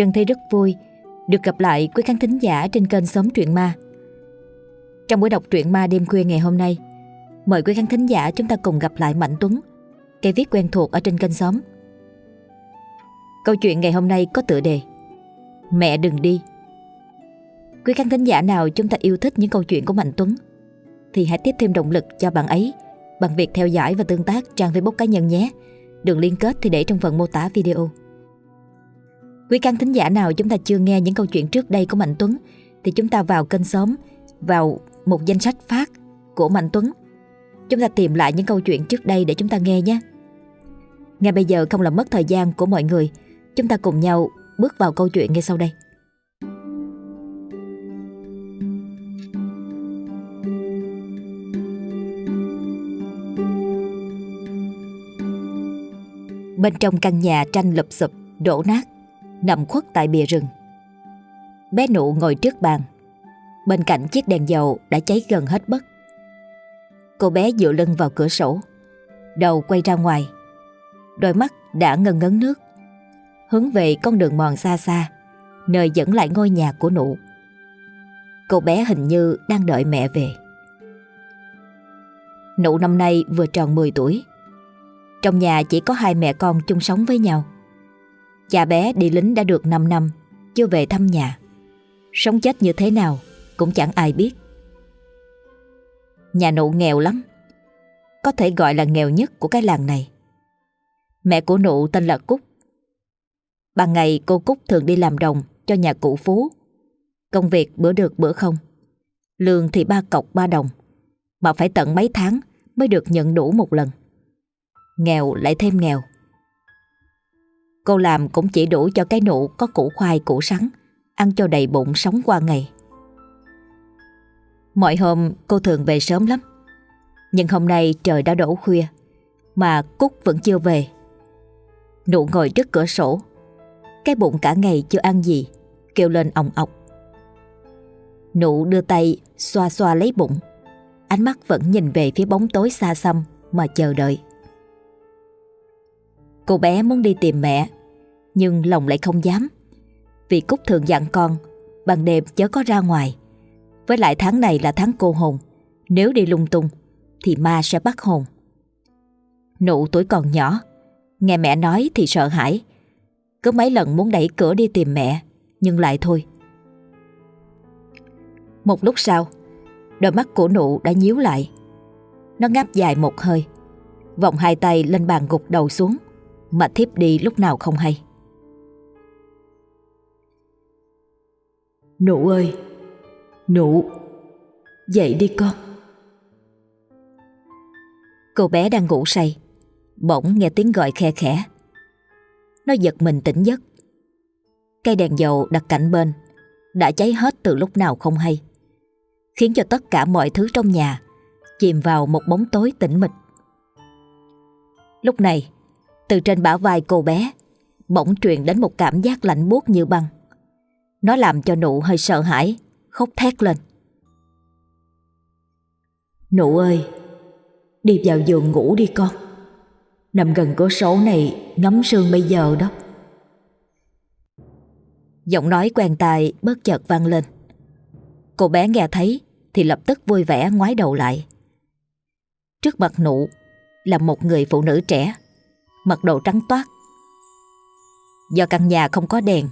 Trân thấy rất vui được gặp lại quý khán thính giả trên kênh Sống Truyện Ma. Trong buổi đọc truyện ma đêm khuya ngày hôm nay, mời quý khán thính giả chúng ta cùng gặp lại Mạnh Tuấn, cây viết quen thuộc ở trên kênh Sống. Câu chuyện ngày hôm nay có tựa đề Mẹ đừng đi. Quý khán thính giả nào chúng ta yêu thích những câu chuyện của Mạnh Tuấn thì hãy tiếp thêm động lực cho bạn ấy bằng việc theo dõi và tương tác trang Facebook cá nhân nhé. Đường liên kết thì để trong phần mô tả video. Quý khán thính giả nào chúng ta chưa nghe những câu chuyện trước đây của Mạnh Tuấn thì chúng ta vào kênh sớm, vào một danh sách phát của Mạnh Tuấn. Chúng ta tìm lại những câu chuyện trước đây để chúng ta nghe nhé. Ngay bây giờ không làm mất thời gian của mọi người, chúng ta cùng nhau bước vào câu chuyện ngay sau đây. Bên trong căn nhà tranh lụp xụp đổ nát nằm khuất tại bìa rừng. Bé nụ ngồi trước bàn, bên cạnh chiếc đèn dầu đã cháy gần hết bất. Cô bé dựa lưng vào cửa sổ, đầu quay ra ngoài, đôi mắt đã ngân ngấn nước, hướng về con đường mòn xa xa, nơi dẫn lại ngôi nhà của nụ. Cô bé hình như đang đợi mẹ về. Nụ năm nay vừa tròn 10 tuổi. Trong nhà chỉ có hai mẹ con chung sống với nhau. Cha bé đi lính đã được 5 năm, Chưa về thăm nhà. Sống chết như thế nào Cũng chẳng ai biết. Nhà nụ nghèo lắm, Có thể gọi là nghèo nhất của cái làng này. Mẹ của nụ tên là Cúc. Ban ngày cô Cúc thường đi làm đồng Cho nhà cụ Phú. Công việc bữa được bữa không. Lương thì ba cọc ba đồng, Mà phải tận mấy tháng Mới được nhận đủ một lần. Nghèo lại thêm nghèo. Cô làm cũng chỉ đủ cho cái nụ có củ khoai, củ sắn, Ăn cho đầy bụng sống qua ngày. Mọi hôm cô thường về sớm lắm, Nhưng hôm nay trời đã đổ khuya Mà Cúc vẫn chưa về. Nụ ngồi trước cửa sổ, Cái bụng cả ngày chưa ăn gì, Kêu lên òng ọc. Nụ đưa tay xoa xoa lấy bụng, Ánh mắt vẫn nhìn về phía bóng tối xa xăm Mà chờ đợi. Cô bé muốn đi tìm mẹ, Nhưng lòng lại không dám. Vì Cúc thường dặn con, Ban đêm chớ có ra ngoài. Với lại tháng này là tháng cô hồn, Nếu đi lung tung Thì ma sẽ bắt hồn. Nụ tuổi còn nhỏ, Nghe mẹ nói thì sợ hãi. Cứ mấy lần muốn đẩy cửa đi tìm mẹ, Nhưng lại thôi. Một lúc sau, Đôi mắt của nụ đã nhíu lại. Nó ngáp dài một hơi, Vòng hai tay lên bàn gục đầu xuống mà thiếp đi lúc nào không hay. Nụ ơi, nụ, dậy đi con. Cô bé đang ngủ say, bỗng nghe tiếng gọi khe khẽ. Nó giật mình tỉnh giấc. Cây đèn dầu đặt cạnh bên đã cháy hết từ lúc nào không hay, khiến cho tất cả mọi thứ trong nhà chìm vào một bóng tối tĩnh mịch. Lúc này, từ trên bả vai cô bé, Bỗng truyền đến một cảm giác lạnh buốt như băng. Nó làm cho nụ hơi sợ hãi, Khóc thét lên. Nụ ơi, Đi vào giường ngủ đi con. Nằm gần cửa sổ này, Ngắm sương bây giờ đó. Giọng nói quen tai bất chợt vang lên. Cô bé nghe thấy Thì lập tức vui vẻ ngoái đầu lại. Trước mặt nụ Là một người phụ nữ trẻ Mật độ trắng toát. Do căn nhà không có đèn,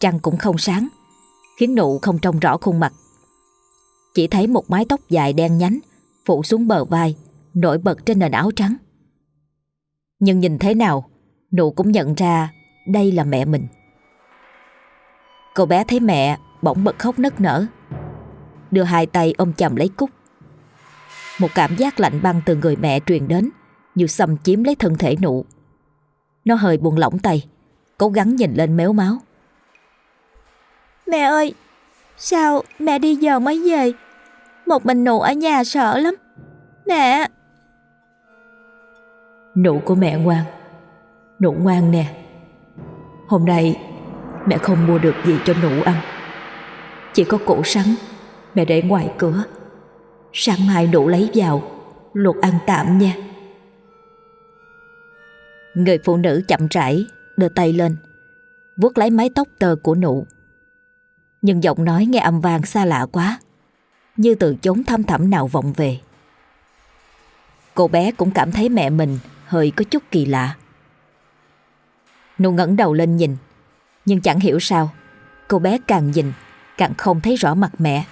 Trăng cũng không sáng, Khiến nụ không trông rõ khuôn mặt. Chỉ thấy một mái tóc dài đen nhánh Phủ xuống bờ vai, Nổi bật trên nền áo trắng. Nhưng nhìn thế nào, Nụ cũng nhận ra Đây là mẹ mình. Cô bé thấy mẹ bỗng bật khóc nức nở, Đưa hai tay ôm chầm lấy Cúc. Một cảm giác lạnh băng từ người mẹ truyền đến, Như xâm chiếm lấy thân thể nụ nó hơi buông lỏng tay Cố gắng nhìn lên méo máu. Mẹ ơi Sao mẹ đi giờ mới về? Một mình nụ ở nhà sợ lắm. Mẹ Nụ của mẹ ngoan. Nụ ngoan nè. Hôm nay mẹ không mua được gì cho nụ ăn. Chỉ có củ sắn Mẹ để ngoài cửa. Sáng mai nụ lấy vào Luộc ăn tạm nha Người phụ nữ chậm rãi đưa tay lên vuốt lấy mái tóc tơ của nụ. Nhưng giọng nói nghe âm vang xa lạ quá, như từ chốn thăm thẳm nào vọng về. Cô bé cũng cảm thấy mẹ mình hơi có chút kỳ lạ. Nụ ngẩng đầu lên nhìn, nhưng chẳng hiểu sao, cô bé càng nhìn càng không thấy rõ mặt mẹ.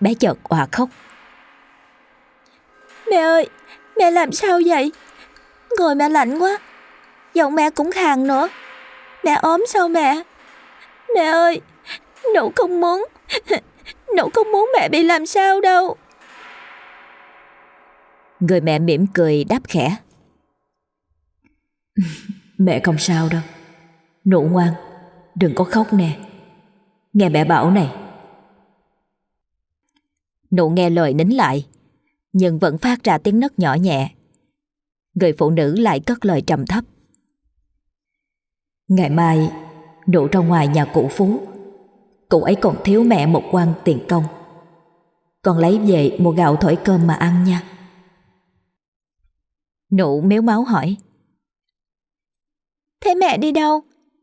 Bé chợt òa khóc. Mẹ ơi, mẹ làm sao vậy? Người mẹ lạnh quá, giọng mẹ cũng khàn nữa. Mẹ ốm sao mẹ? Mẹ ơi, nụ không muốn, nụ không muốn mẹ bị làm sao đâu. Người mẹ mỉm cười đáp khẽ. mẹ không sao đâu. Nụ ngoan, đừng có khóc nè. Nghe mẹ bảo này. Nụ nghe lời nín lại, nhưng vẫn phát ra tiếng nấc nhỏ nhẹ. Người phụ nữ lại cất lời trầm thấp. Ngày mai, nụ ra ngoài nhà cụ Phú. Cụ ấy còn thiếu mẹ một quan tiền công. Con lấy về một gạo thổi cơm mà ăn nha. Nụ méo máu hỏi. Thế mẹ đi đâu?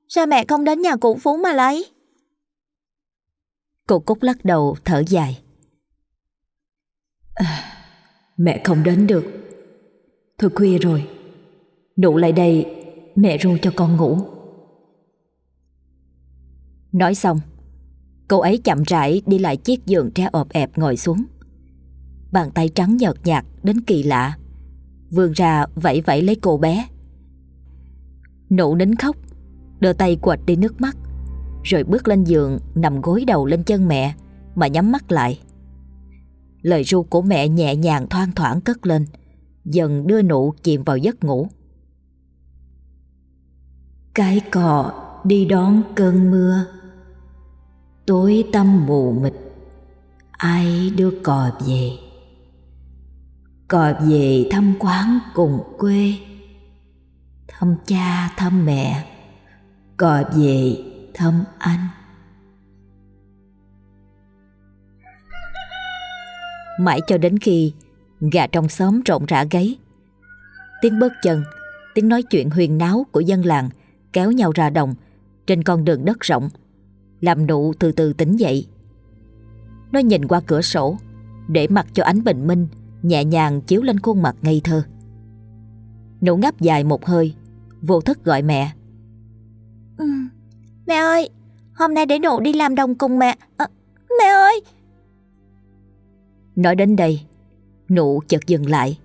Sao mẹ không đến nhà cụ Phú mà lấy? Cô Cúc lắc đầu thở dài. À, mẹ không đến được. Thôi khuya rồi. Nụ lại đây, mẹ ru cho con ngủ. Nói xong, cô ấy chậm rãi đi lại chiếc giường tre ọp ẹp ngồi xuống. Bàn tay trắng nhợt nhạt đến kỳ lạ, vươn ra vẫy vẫy lấy cô bé. Nụ nín khóc, đưa tay quệt đi nước mắt, rồi bước lên giường nằm gối đầu lên chân mẹ mà nhắm mắt lại. Lời ru của mẹ nhẹ nhàng thoang thoảng cất lên, dần đưa nụ chìm vào giấc ngủ. Cái cò đi đón cơn mưa. Tối tăm mù mịt Ai đưa cò về? Cò về thăm quán cùng quê Thăm cha thăm mẹ. Cò về thăm anh. Mãi cho đến khi Gà trong xóm rộn rã gáy. Tiếng bước chân Tiếng nói chuyện huyền náo của dân làng Kéo nhau ra đồng Trên con đường đất rộng làm nụ từ từ tỉnh dậy. Nó nhìn qua cửa sổ Để mặc cho ánh bình minh Nhẹ nhàng chiếu lên khuôn mặt ngây thơ. Nụ ngáp dài một hơi Vô thức gọi mẹ. Ừ, Mẹ ơi Hôm nay để nụ đi làm đồng cùng mẹ. À, Mẹ ơi! Nói đến đây Nụ chợt dừng lại.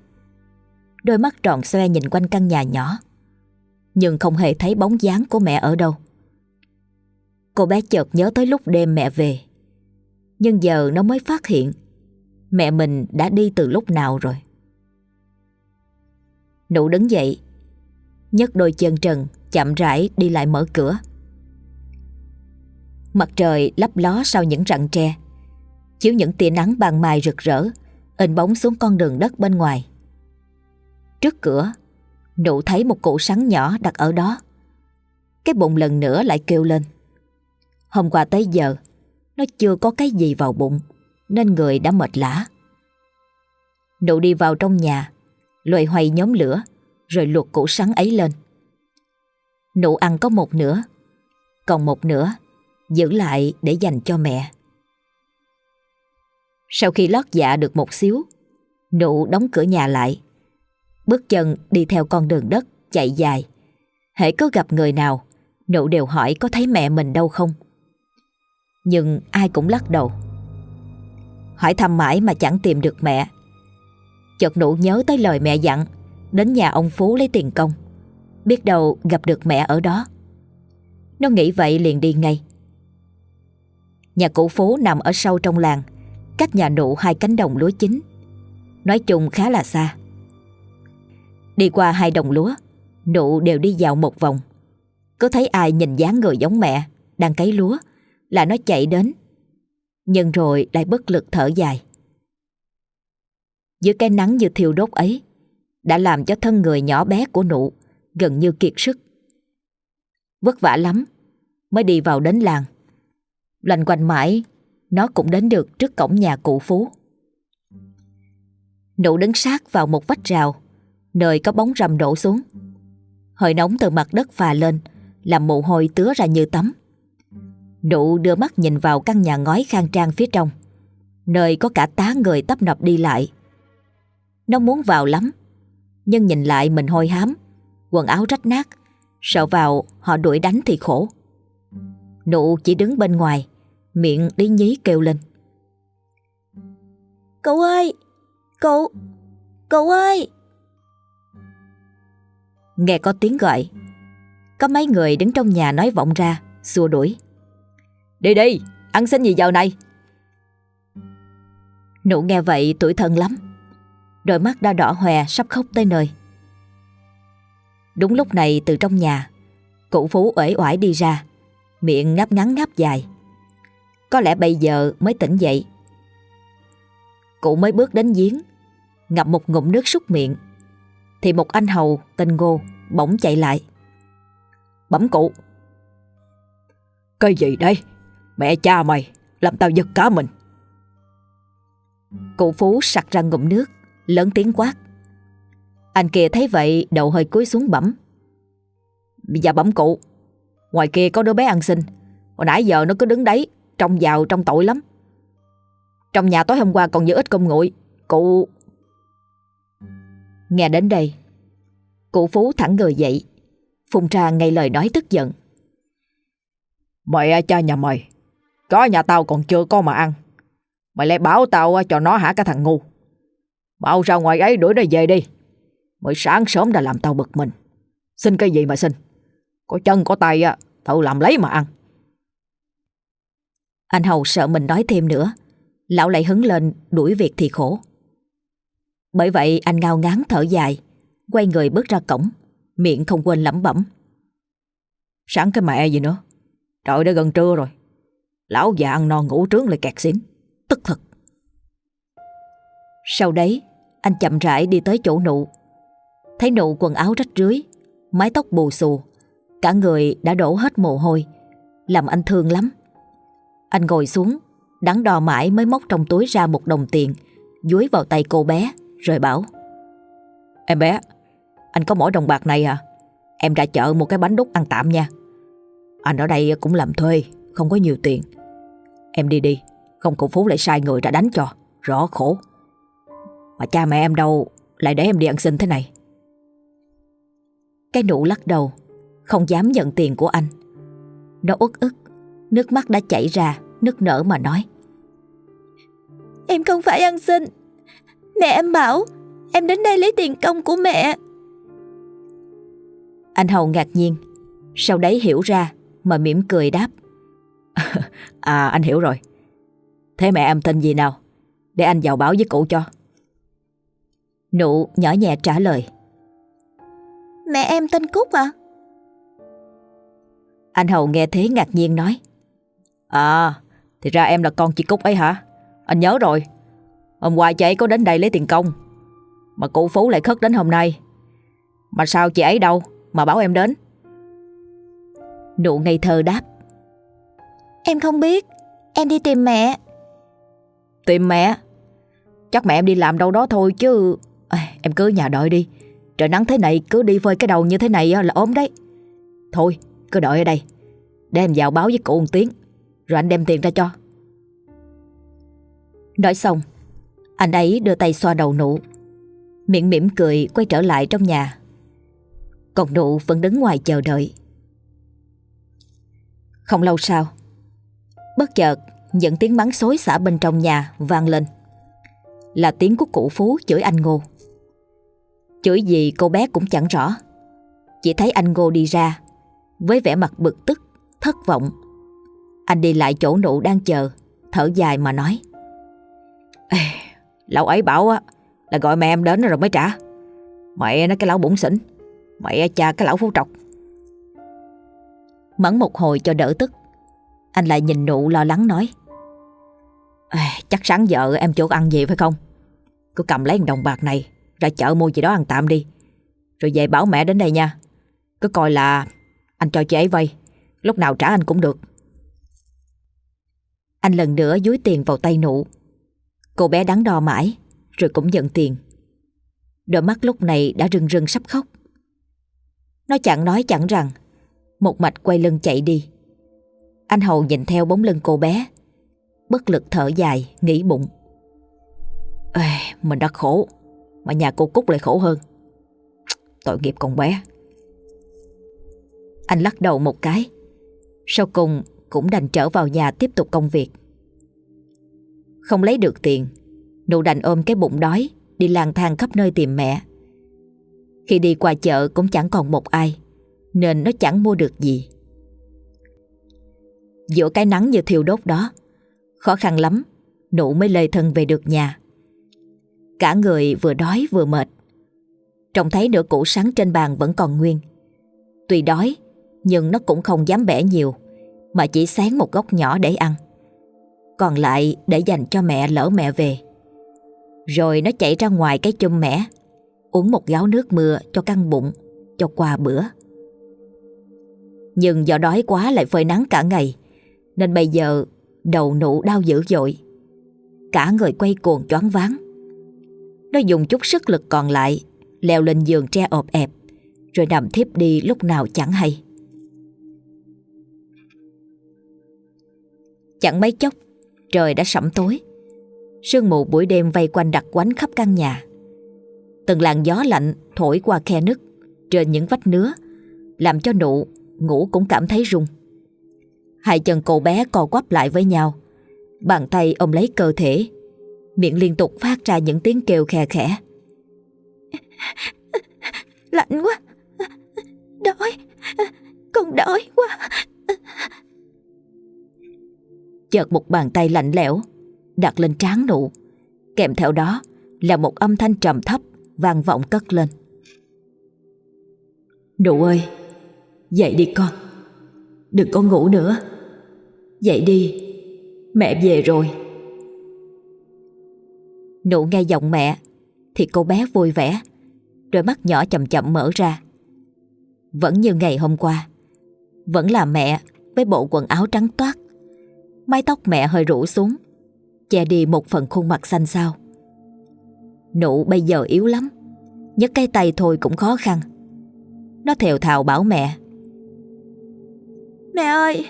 Đôi mắt tròn xoe nhìn quanh căn nhà nhỏ, Nhưng không hề thấy bóng dáng của mẹ ở đâu. Cô bé chợt nhớ tới lúc đêm mẹ về, Nhưng giờ nó mới phát hiện Mẹ mình đã đi từ lúc nào rồi. Nụ đứng dậy, nhấc đôi chân trần, Chậm rãi đi lại mở cửa. Mặt trời lấp ló sau những rặng tre, Chiếu những tia nắng ban mai rực rỡ. In bóng xuống con đường đất bên ngoài. Trước cửa, Nụ thấy một cụ sắn nhỏ đặt ở đó. Cái bụng lần nữa lại kêu lên. Hôm qua tới giờ, Nó chưa có cái gì vào bụng, Nên người đã mệt lã. Nụ đi vào trong nhà Lội hoay nhóm lửa, Rồi luộc củ sắn ấy lên. Nụ ăn có một nửa, Còn một nửa, Giữ lại để dành cho mẹ. Sau khi lót dạ được một xíu, Nụ đóng cửa nhà lại. Bước chân đi theo con đường đất, Chạy dài. Hễ có gặp người nào, Nụ đều hỏi có thấy mẹ mình đâu không. Nhưng ai cũng lắc đầu. Hỏi thăm mãi mà chẳng tìm được mẹ. Chợt nụ nhớ tới lời mẹ dặn, Đến nhà ông Phú lấy tiền công. Biết đâu gặp được mẹ ở đó. Nó nghĩ vậy liền đi ngay. Nhà cụ Phú nằm ở sâu trong làng. Cách nhà nụ hai cánh đồng lúa chính Nói chung khá là xa Đi qua hai đồng lúa Nụ đều đi dạo một vòng Có thấy ai nhìn dáng người giống mẹ Đang cấy lúa là nó chạy đến. Nhưng rồi lại bất lực thở dài. Giữa cái nắng như thiêu đốt ấy, đã làm cho thân người nhỏ bé của nụ gần như kiệt sức. Vất vả lắm mới đi vào đến làng. Lành quanh mãi, nó cũng đến được trước cổng nhà cụ Phú. Nụ đứng sát vào một vách rào, nơi có bóng rầm đổ xuống. Hơi nóng từ mặt đất phà lên, Làm mồ hôi tứa ra như tắm Nụ đưa mắt nhìn vào căn nhà ngói khang trang phía trong Nơi có cả tá người tấp nập đi lại Nó muốn vào lắm Nhưng nhìn lại mình hôi hám Quần áo rách nát Sợ vào họ đuổi đánh thì khổ Nụ chỉ đứng bên ngoài Miệng lý nhí kêu lên. Cậu ơi Cậu Cậu ơi. Nghe có tiếng gọi Có mấy người đứng trong nhà nói vọng ra Xua đuổi. Đi đi, ăn xin gì giờ này? Nụ nghe vậy tuổi thân lắm. Đôi mắt đã đỏ hòe sắp khóc tới nơi. Đúng lúc này từ trong nhà Cụ Phú uể oải đi ra Miệng ngáp ngắn ngáp dài Có lẽ bây giờ mới tỉnh dậy. Cụ mới bước đến giếng Ngập một ngụm nước súc miệng Thì một anh hầu tên Ngô Bỗng chạy lại. Bẩm cụ. Cái gì đây? Mẹ cha mày Làm tao giật cả mình. Cụ Phú sặc ra ngụm nước Lớn tiếng quát. Anh kia thấy vậy đầu hơi cúi xuống bẩm. Dạ bẩm cụ Ngoài kia có đứa bé ăn xin Hồi nãy giờ nó cứ đứng đấy Trông giàu trong tội lắm. Trong nhà tối hôm qua còn giữ ít công nguội. Cụ Nghe đến đây, Cụ Phú thẳng người dậy Phùng ra ngay lời nói tức giận. Mày cha nhà mày, Có nhà tao còn chưa có mà ăn. Mày lại bảo tao cho nó hả cái thằng ngu. Bảo ra ngoài ấy, đuổi nó về đi. Mới sáng sớm đã làm tao bực mình. Xin cái gì mà xin? Có chân có tay á, Tao làm lấy mà ăn. Anh Hầu sợ mình nói thêm nữa. Lão lại hứng lên, đuổi việc thì khổ. Bởi vậy, anh ngao ngán thở dài, Quay người bước ra cổng, Miệng không quên lẩm bẩm. Sáng cái mẹ gì nữa? Trời đã gần trưa rồi. Lão già ăn no ngủ trướng lại kẹt xỉn. Tức thật. Sau đấy, Anh chậm rãi đi tới chỗ nụ. Thấy nụ quần áo rách rưới, Mái tóc bù xù, Cả người đã đổ hết mồ hôi, Làm anh thương lắm. Anh ngồi xuống, Đắn đo mãi mới móc trong túi ra một đồng tiền, Dúi vào tay cô bé, Rồi bảo, Em bé, Anh có mỗi đồng bạc này à? Em ra chợ một cái bánh đúc ăn tạm nha. Anh ở đây cũng làm thuê, Không có nhiều tiền. Em đi đi, Không cụ Phú lại sai người ra đánh cho, Rõ khổ. Mà cha mẹ em đâu Lại để em đi ăn xin thế này? Cái nụ lắc đầu, Không dám nhận tiền của anh. Nó uất ức Nước mắt đã chảy ra Nức nở mà nói. Em không phải ăn xin. Mẹ em bảo Em đến đây lấy tiền công của mẹ. Anh Hầu ngạc nhiên. Sau đấy hiểu ra Mà mỉm cười đáp. À anh hiểu rồi. Thế mẹ em tên gì nào? Để anh vào báo với cụ cho. Nụ nhỏ nhẹ trả lời. Mẹ em tên Cúc à Anh Hầu nghe thế ngạc nhiên nói À Thì ra em là con chị Cúc ấy hả? Anh nhớ rồi. Hôm qua chị ấy có đến đây lấy tiền công Mà cụ Phú lại khất đến hôm nay. Mà sao chị ấy đâu Mà bảo em đến? Nụ ngây thơ đáp. Em không biết Em đi tìm mẹ. Tìm mẹ? Chắc mẹ em đi làm đâu đó thôi chứ. À, Em cứ nhà đợi đi. Trời nắng thế này cứ đi phơi cái đầu như thế này là ốm đấy. Thôi cứ đợi ở đây. Để em vào báo với cụ một tiếng rồi anh đem tiền ra cho. Nói xong Anh ấy đưa tay xoa đầu nụ. Miệng mỉm cười quay trở lại trong nhà. Còn nụ vẫn đứng ngoài chờ đợi. Không lâu sau Bất chợt những tiếng mắng xối xả bên trong nhà vang lên. Là tiếng của cụ Phú chửi anh Ngô. Chửi gì cô bé cũng chẳng rõ. Chỉ thấy anh Ngô đi ra Với vẻ mặt bực tức, thất vọng anh đi lại chỗ nụ đang chờ Thở dài mà nói. Ê, Lão ấy bảo á Là gọi mẹ em đến rồi mới trả. Mẹ nó cái lão bụng xỉn Mẹ cha cái lão phú trọc. Mẫn một hồi cho đỡ tức Anh lại nhìn nụ lo lắng nói. À, Chắc sáng giờ em chỗ ăn gì phải không? Cứ cầm lấy đồng bạc này Ra chợ mua gì đó ăn tạm đi. Rồi về bảo mẹ đến đây nha. Cứ coi là anh cho chị ấy vay Lúc nào trả anh cũng được. Anh lần nữa dúi tiền vào tay nụ. Cô bé đắn đo mãi Rồi cũng nhận tiền. Đôi mắt lúc này đã rưng rưng sắp khóc. Nó chẳng nói chẳng rằng Một mạch quay lưng chạy đi. Anh Hầu nhìn theo bóng lưng cô bé Bất lực thở dài Nghĩ bụng. Ê, Mình đã khổ Mà nhà cô Cúc lại khổ hơn. Tội nghiệp con bé. Anh lắc đầu một cái. Sau cùng cũng đành trở vào nhà tiếp tục công việc. Không lấy được tiền, Nụ đành ôm cái bụng đói, Đi lang thang khắp nơi tìm mẹ. Khi đi qua chợ cũng chẳng còn một ai, Nên nó chẳng mua được gì. Giữa cái nắng như thiêu đốt đó, Khó khăn lắm, Nụ mới lê thân về được nhà. Cả người vừa đói vừa mệt. Trông thấy nửa củ sáng trên bàn vẫn còn nguyên. Tuy đói, Nhưng nó cũng không dám bẻ nhiều. Mà chỉ xén một góc nhỏ để ăn. Còn lại để dành cho mẹ lỡ mẹ về. Rồi nó chạy ra ngoài cái chum mẻ, Uống một gáo nước mưa cho căng bụng, Cho qua bữa. Nhưng do đói quá lại phơi nắng cả ngày, Nên bây giờ đầu nụ đau dữ dội. Cả người quay cuồng choáng váng. Nó dùng chút sức lực còn lại, Leo lên giường tre ộp ẹp, Rồi nằm thiếp đi lúc nào chẳng hay. Chẳng mấy chốc, Trời đã sẩm tối. Sương mù buổi đêm vây quanh đặc quánh khắp căn nhà. Từng làn gió lạnh thổi qua khe nứt Trên những vách nứa, Làm cho nụ ngủ cũng cảm thấy rung. Hai chân cậu bé co quắp lại với nhau. Bàn tay ôm lấy cơ thể, Miệng liên tục phát ra những tiếng kêu khe khẽ. Lạnh quá. Đói. Con đói quá. Chợt một bàn tay lạnh lẽo, Đặt lên trán nụ. Kèm theo đó là một âm thanh trầm thấp vang vọng cất lên. Nụ ơi, Dậy đi con. Đừng có ngủ nữa. Dậy đi, Mẹ về rồi. Nụ nghe giọng mẹ Thì cô bé vui vẻ, Đôi mắt nhỏ chậm chậm mở ra. Vẫn như ngày hôm qua, Vẫn là mẹ Với bộ quần áo trắng toát. Mái tóc mẹ hơi rủ xuống Che đi một phần khuôn mặt xanh xao. Nụ bây giờ yếu lắm nhấc cái tay thôi cũng khó khăn. Nó thều thào bảo mẹ. Mẹ ơi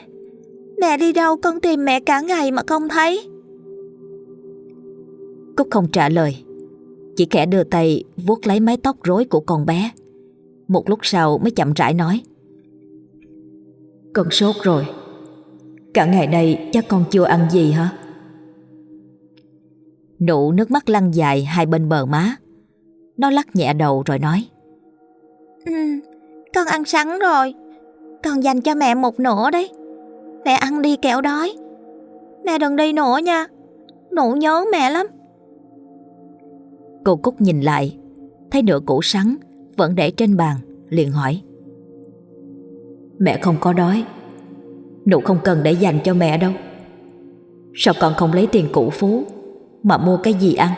Mẹ đi đâu con tìm mẹ cả ngày mà không thấy? Cúc không trả lời. Chỉ khẽ đưa tay vuốt lấy mái tóc rối của con bé. Một lúc sau mới chậm rãi nói. Con sốt rồi Cả ngày nay chắc con chưa ăn gì hả? Nụ nước mắt lăn dài hai bên bờ má. Nó lắc nhẹ đầu rồi nói. Ừ, Con ăn sẵn rồi. Con dành cho mẹ một nửa đấy. Mẹ ăn đi kẹo đói. Mẹ đừng đi nữa nha. Nụ nhớ mẹ lắm. Cô Cúc nhìn lại Thấy nửa củ sắn Vẫn để trên bàn liền hỏi. Mẹ không có đói Nụ không cần để dành cho mẹ đâu. Sao con không lấy tiền củ phú Mà mua cái gì ăn?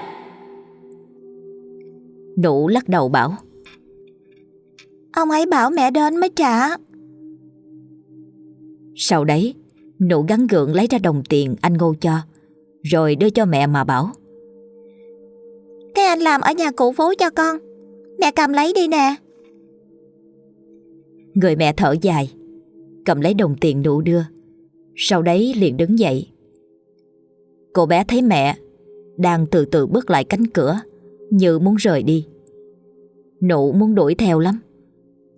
Nụ lắc đầu bảo Ông ấy bảo mẹ đến mới trả. Sau đấy Nụ gắn gượng lấy ra đồng tiền anh ngô cho Rồi đưa cho mẹ mà bảo Cái anh làm ở nhà cụ phú cho con. Mẹ cầm lấy đi nè. Người mẹ thở dài Cầm lấy đồng tiền nụ đưa. Sau đấy liền đứng dậy. Cô bé thấy mẹ Đang từ từ bước lại cánh cửa Như muốn rời đi. Nụ muốn đuổi theo lắm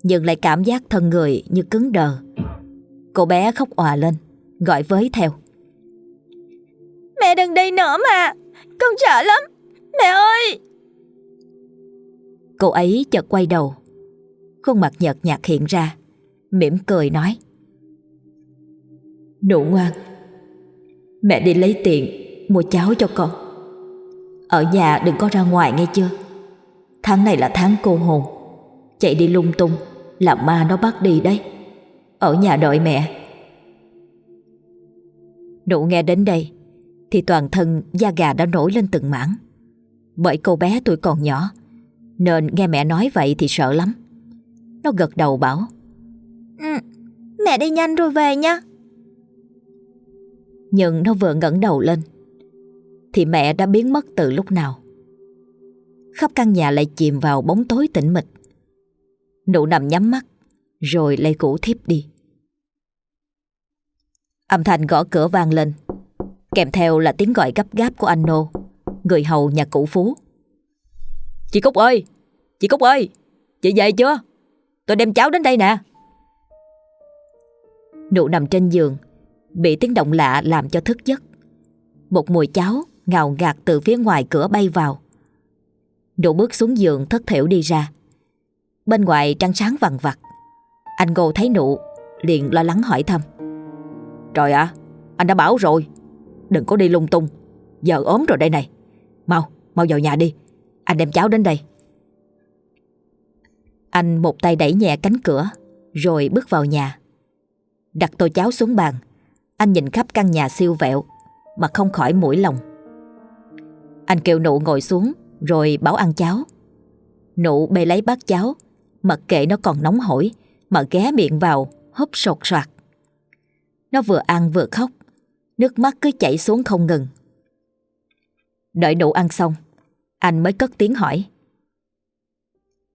Nhưng lại cảm giác thân người như cứng đờ. Cô bé khóc òa lên Gọi với theo. Mẹ đừng đi nữa mà Con sợ lắm. Mẹ ơi! Cô ấy chợt quay đầu Khuôn mặt nhợt nhạt hiện ra mỉm cười nói Nụ ngoan. Mẹ đi lấy tiền Mua cháo cho con. Ở nhà đừng có ra ngoài nghe chưa? Tháng này là tháng cô hồn. Chạy đi lung tung Là ma nó bắt đi đấy. Ở nhà đợi mẹ. Nụ nghe đến đây Thì toàn thân da gà đã nổi lên từng mảng. Bởi cô bé tuổi còn nhỏ Nên nghe mẹ nói vậy thì sợ lắm. Nó gật đầu bảo ừ, Mẹ đi nhanh rồi về nha. Nhưng nó vừa ngẩng đầu lên, Thì mẹ đã biến mất từ lúc nào. Khắp căn nhà lại chìm vào bóng tối tĩnh mịch. Nụ nằm nhắm mắt, Rồi lay cũ thiếp đi. Âm thanh gõ cửa vang lên, Kèm theo là tiếng gọi gấp gáp của anh Nô, Người hầu nhà cụ Phú. Chị Cúc ơi, Chị Cúc ơi, Chị về chưa? Tôi đem cháo đến đây nè. Nụ nằm trên giường Bị tiếng động lạ làm cho thức giấc. Một mùi cháo ngào ngạt từ phía ngoài cửa bay vào. Nụ bước xuống giường thất thểu đi ra. Bên ngoài trăng sáng vằn vặt. Anh Ngô thấy nụ, Liền lo lắng hỏi thăm. Trời ạ, Anh đã bảo rồi. Đừng có đi lung tung. Giờ ốm rồi đây này. Mau Mau vào nhà đi. Anh đem cháo đến đây. Anh một tay đẩy nhẹ cánh cửa, Rồi bước vào nhà. Đặt tô cháo xuống bàn anh nhìn khắp căn nhà siêu vẹo, Mà không khỏi mũi lòng. Anh kêu nụ ngồi xuống, Rồi bảo ăn cháo. Nụ bê lấy bát cháo Mặc kệ nó còn nóng hổi, Mà ghé miệng vào, húp sột soạt. Nó vừa ăn vừa khóc, Nước mắt cứ chảy xuống không ngừng. Đợi nụ ăn xong, Anh mới cất tiếng hỏi.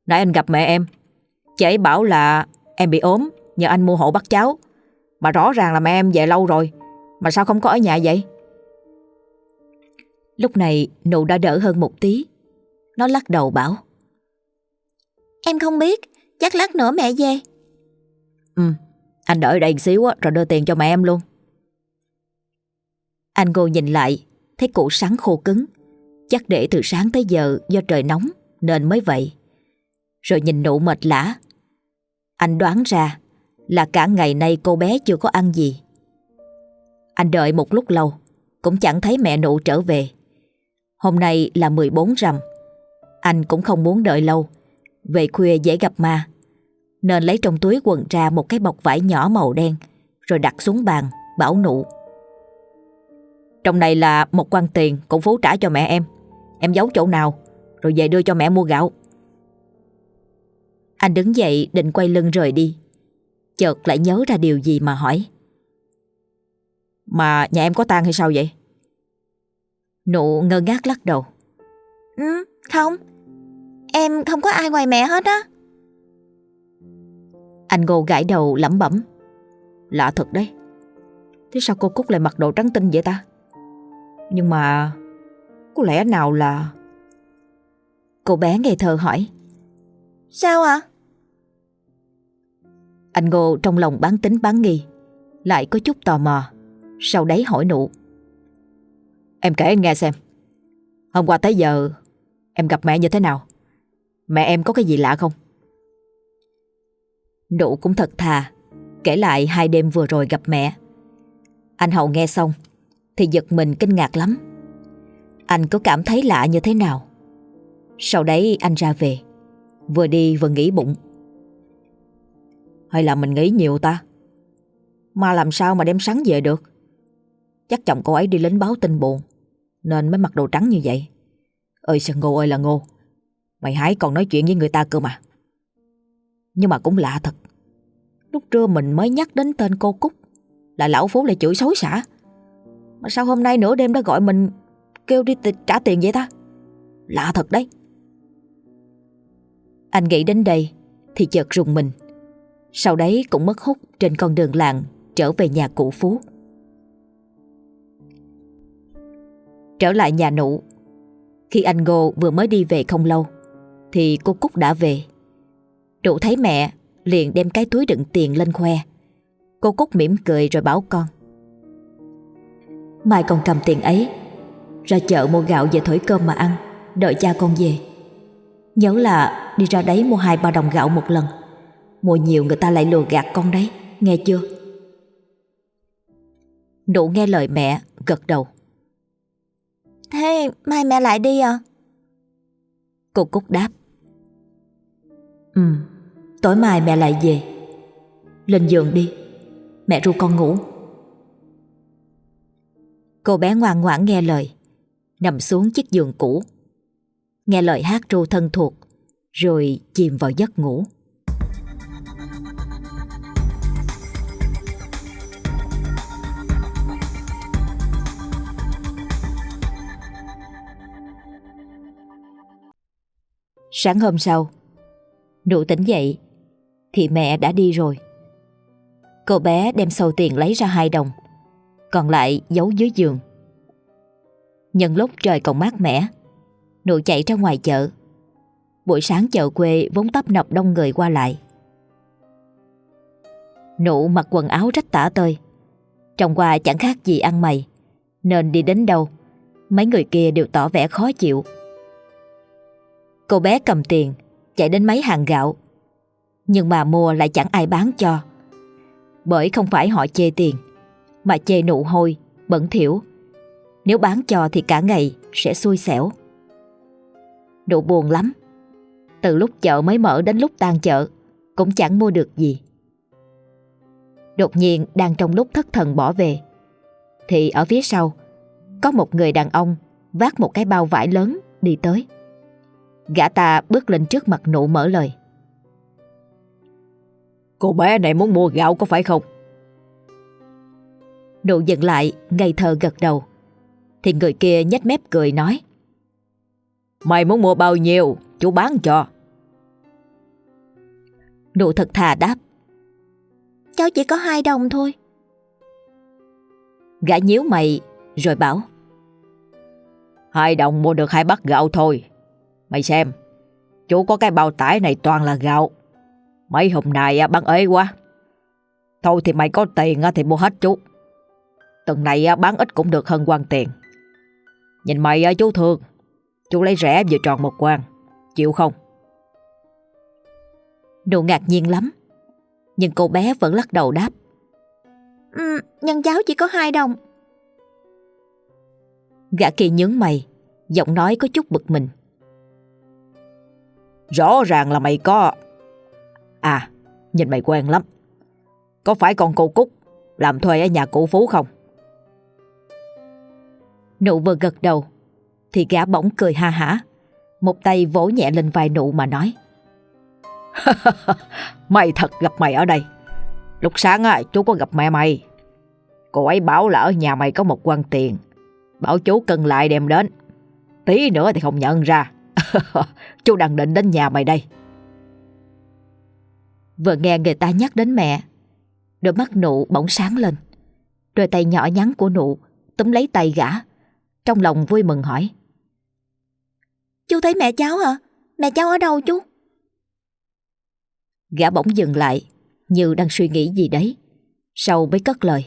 Nãy anh gặp mẹ em, Chị ấy bảo là em bị ốm, Nhờ anh mua hộ bắt cháu mà rõ ràng là mẹ em về lâu rồi. Mà sao không có ở nhà vậy? Lúc này nụ đã đỡ hơn một tí. Nó lắc đầu bảo Em không biết Chắc lát nữa mẹ về. Ừ Anh đợi đây xíu rồi đưa tiền cho mẹ em luôn. Anh Ngô nhìn lại Thấy cụ sắn khô cứng. Chắc để từ sáng tới giờ do trời nóng Nên mới vậy. Rồi nhìn nụ mệt lã. Anh đoán ra là cả ngày nay cô bé chưa có ăn gì. Anh đợi một lúc lâu, Cũng chẳng thấy mẹ nụ trở về. Hôm nay là 14 rằm, Anh cũng không muốn đợi lâu. Về khuya dễ gặp ma, Nên lấy trong túi quần ra một cái bọc vải nhỏ màu đen, Rồi đặt xuống bàn, Bảo nụ. Trong này là một quan tiền Cũng Phú trả cho mẹ em. Em giấu chỗ nào, Rồi về đưa cho mẹ mua gạo. Anh đứng dậy định quay lưng rời đi. Chợt lại nhớ ra điều gì mà hỏi. Mà nhà em có tang hay sao vậy? Nụ ngơ ngác lắc đầu. Ừ không. Em không có ai ngoài mẹ hết á. Anh Ngô gãi đầu lẩm bẩm. Lạ thật đấy. Thế sao cô Cúc lại mặc đồ trắng tinh vậy ta? Nhưng mà Có lẽ nào là Cô bé ngây thơ hỏi. Sao ạ anh Ngô trong lòng bán tính bán nghi, Lại có chút tò mò, Sau đấy hỏi nụ. Em kể anh nghe xem, Hôm qua tới giờ Em gặp mẹ như thế nào? Mẹ em có cái gì lạ không? Nụ cũng thật thà, Kể lại hai đêm vừa rồi gặp mẹ. Anh Hậu nghe xong Thì giật mình kinh ngạc lắm. Anh có cảm thấy lạ như thế nào? Sau đấy anh ra về, Vừa đi vừa nghĩ bụng. Hay là mình nghĩ nhiều ta? Mà làm sao mà đem sáng về được? Chắc chồng cô ấy đi lính báo tin buồn, Nên mới mặc đồ trắng như vậy. Ơi sao ngô ơi là ngô, Mày hãy còn nói chuyện với người ta cơ mà. Nhưng mà cũng lạ thật, Lúc trưa mình mới nhắc đến tên cô Cúc, Là lão Phú lại chửi xối xả. Mà sao hôm nay nửa đêm đã gọi mình Kêu đi trả tiền vậy ta? Lạ thật đấy. Anh nghĩ đến đây Thì chợt rùng mình. Sau đấy cũng mất hút trên con đường làng Trở về nhà cụ Phú. Trở lại nhà nụ. Khi anh Ngô vừa mới đi về không lâu, Thì cô Cúc đã về. Nụ thấy mẹ, Liền đem cái túi đựng tiền lên khoe. Cô Cúc mỉm cười rồi bảo con, Mai con cầm tiền ấy, Ra chợ mua gạo về thổi cơm mà ăn, Đợi cha con về. Nhớ là đi ra đấy mua hai ba đồng gạo một lần. Mua nhiều người ta lại lừa gạt con đấy Nghe chưa? Nụ nghe lời mẹ Gật đầu. Thế mai mẹ lại đi à? Cô Cúc đáp. Ừ Tối mai mẹ lại về. Lên giường đi Mẹ ru con ngủ. Cô bé ngoan ngoãn nghe lời Nằm xuống chiếc giường cũ. Nghe lời hát ru thân thuộc Rồi chìm vào giấc ngủ Sáng hôm sau Nụ tỉnh dậy Thì mẹ đã đi rồi Cô bé đem sâu tiền lấy ra hai đồng còn lại giấu dưới giường. Nhân lúc trời còn mát mẻ, nụ chạy ra ngoài chợ. Buổi sáng chợ quê vốn tấp nập đông người qua lại. Nụ mặc quần áo rách tả tơi, trông qua chẳng khác gì ăn mày, nên đi đến đâu, mấy người kia đều tỏ vẻ khó chịu. Cô bé cầm tiền, chạy đến mấy hàng gạo, nhưng mà mua lại chẳng ai bán cho. Bởi không phải họ chê tiền, mà chê nụ hôi, bẩn thỉu. Nếu bán cho thì cả ngày sẽ xui xẻo. Nụ buồn lắm. Từ lúc chợ mới mở đến lúc tan chợ, cũng chẳng mua được gì. Đột nhiên đang trong lúc thất thần bỏ về, thì ở phía sau có một người đàn ông vác một cái bao vải lớn đi tới. Gã ta bước lên trước mặt nụ mở lời. Cô bé này muốn mua gạo có phải không? Nụ dừng lại, ngây thơ gật đầu. Thì người kia nhếch mép cười nói. Mày muốn mua bao nhiêu, chú bán cho. Nụ thật thà đáp. Cháu chỉ có hai đồng thôi. Gã nhíu mày rồi bảo. Hai đồng mua được hai bát gạo thôi. Mày xem, chú có cái bao tải này toàn là gạo. Mấy hôm nay bán ế quá. Thôi thì mày có tiền thì mua hết chú. Tuần này bán ít cũng được hơn quan tiền. Nhìn mày chú thương, chú lấy rẻ vừa tròn một quan. Chịu không? Nụ ngạc nhiên lắm. Nhưng cô bé vẫn lắc đầu đáp. Ừ, nhân cháu chỉ có hai đồng. Gã kia nhướng mày, giọng nói có chút bực mình. Rõ ràng là mày có... À, nhìn mày quen lắm. Có phải con cô Cúc làm thuê ở nhà cụ Phú không? Nụ vừa gật đầu, thì gã bỗng cười ha hả. Một tay vỗ nhẹ lên vai nụ mà nói. mày thật gặp mày ở đây. Lúc sáng á, chú có gặp mẹ mày. Cô ấy bảo là ở nhà mày có một quan tiền. Bảo chú cần lại đem đến. Tí nữa thì không nhận ra. chú đang định đến nhà mày đây. Vừa nghe người ta nhắc đến mẹ, đôi mắt nụ bỗng sáng lên. Đôi tay nhỏ nhắn của nụ túm lấy tay gã. Trong lòng vui mừng hỏi. Chú thấy mẹ cháu hả? Mẹ cháu ở đâu chú? Gã bỗng dừng lại, như đang suy nghĩ gì đấy. Sau mới cất lời.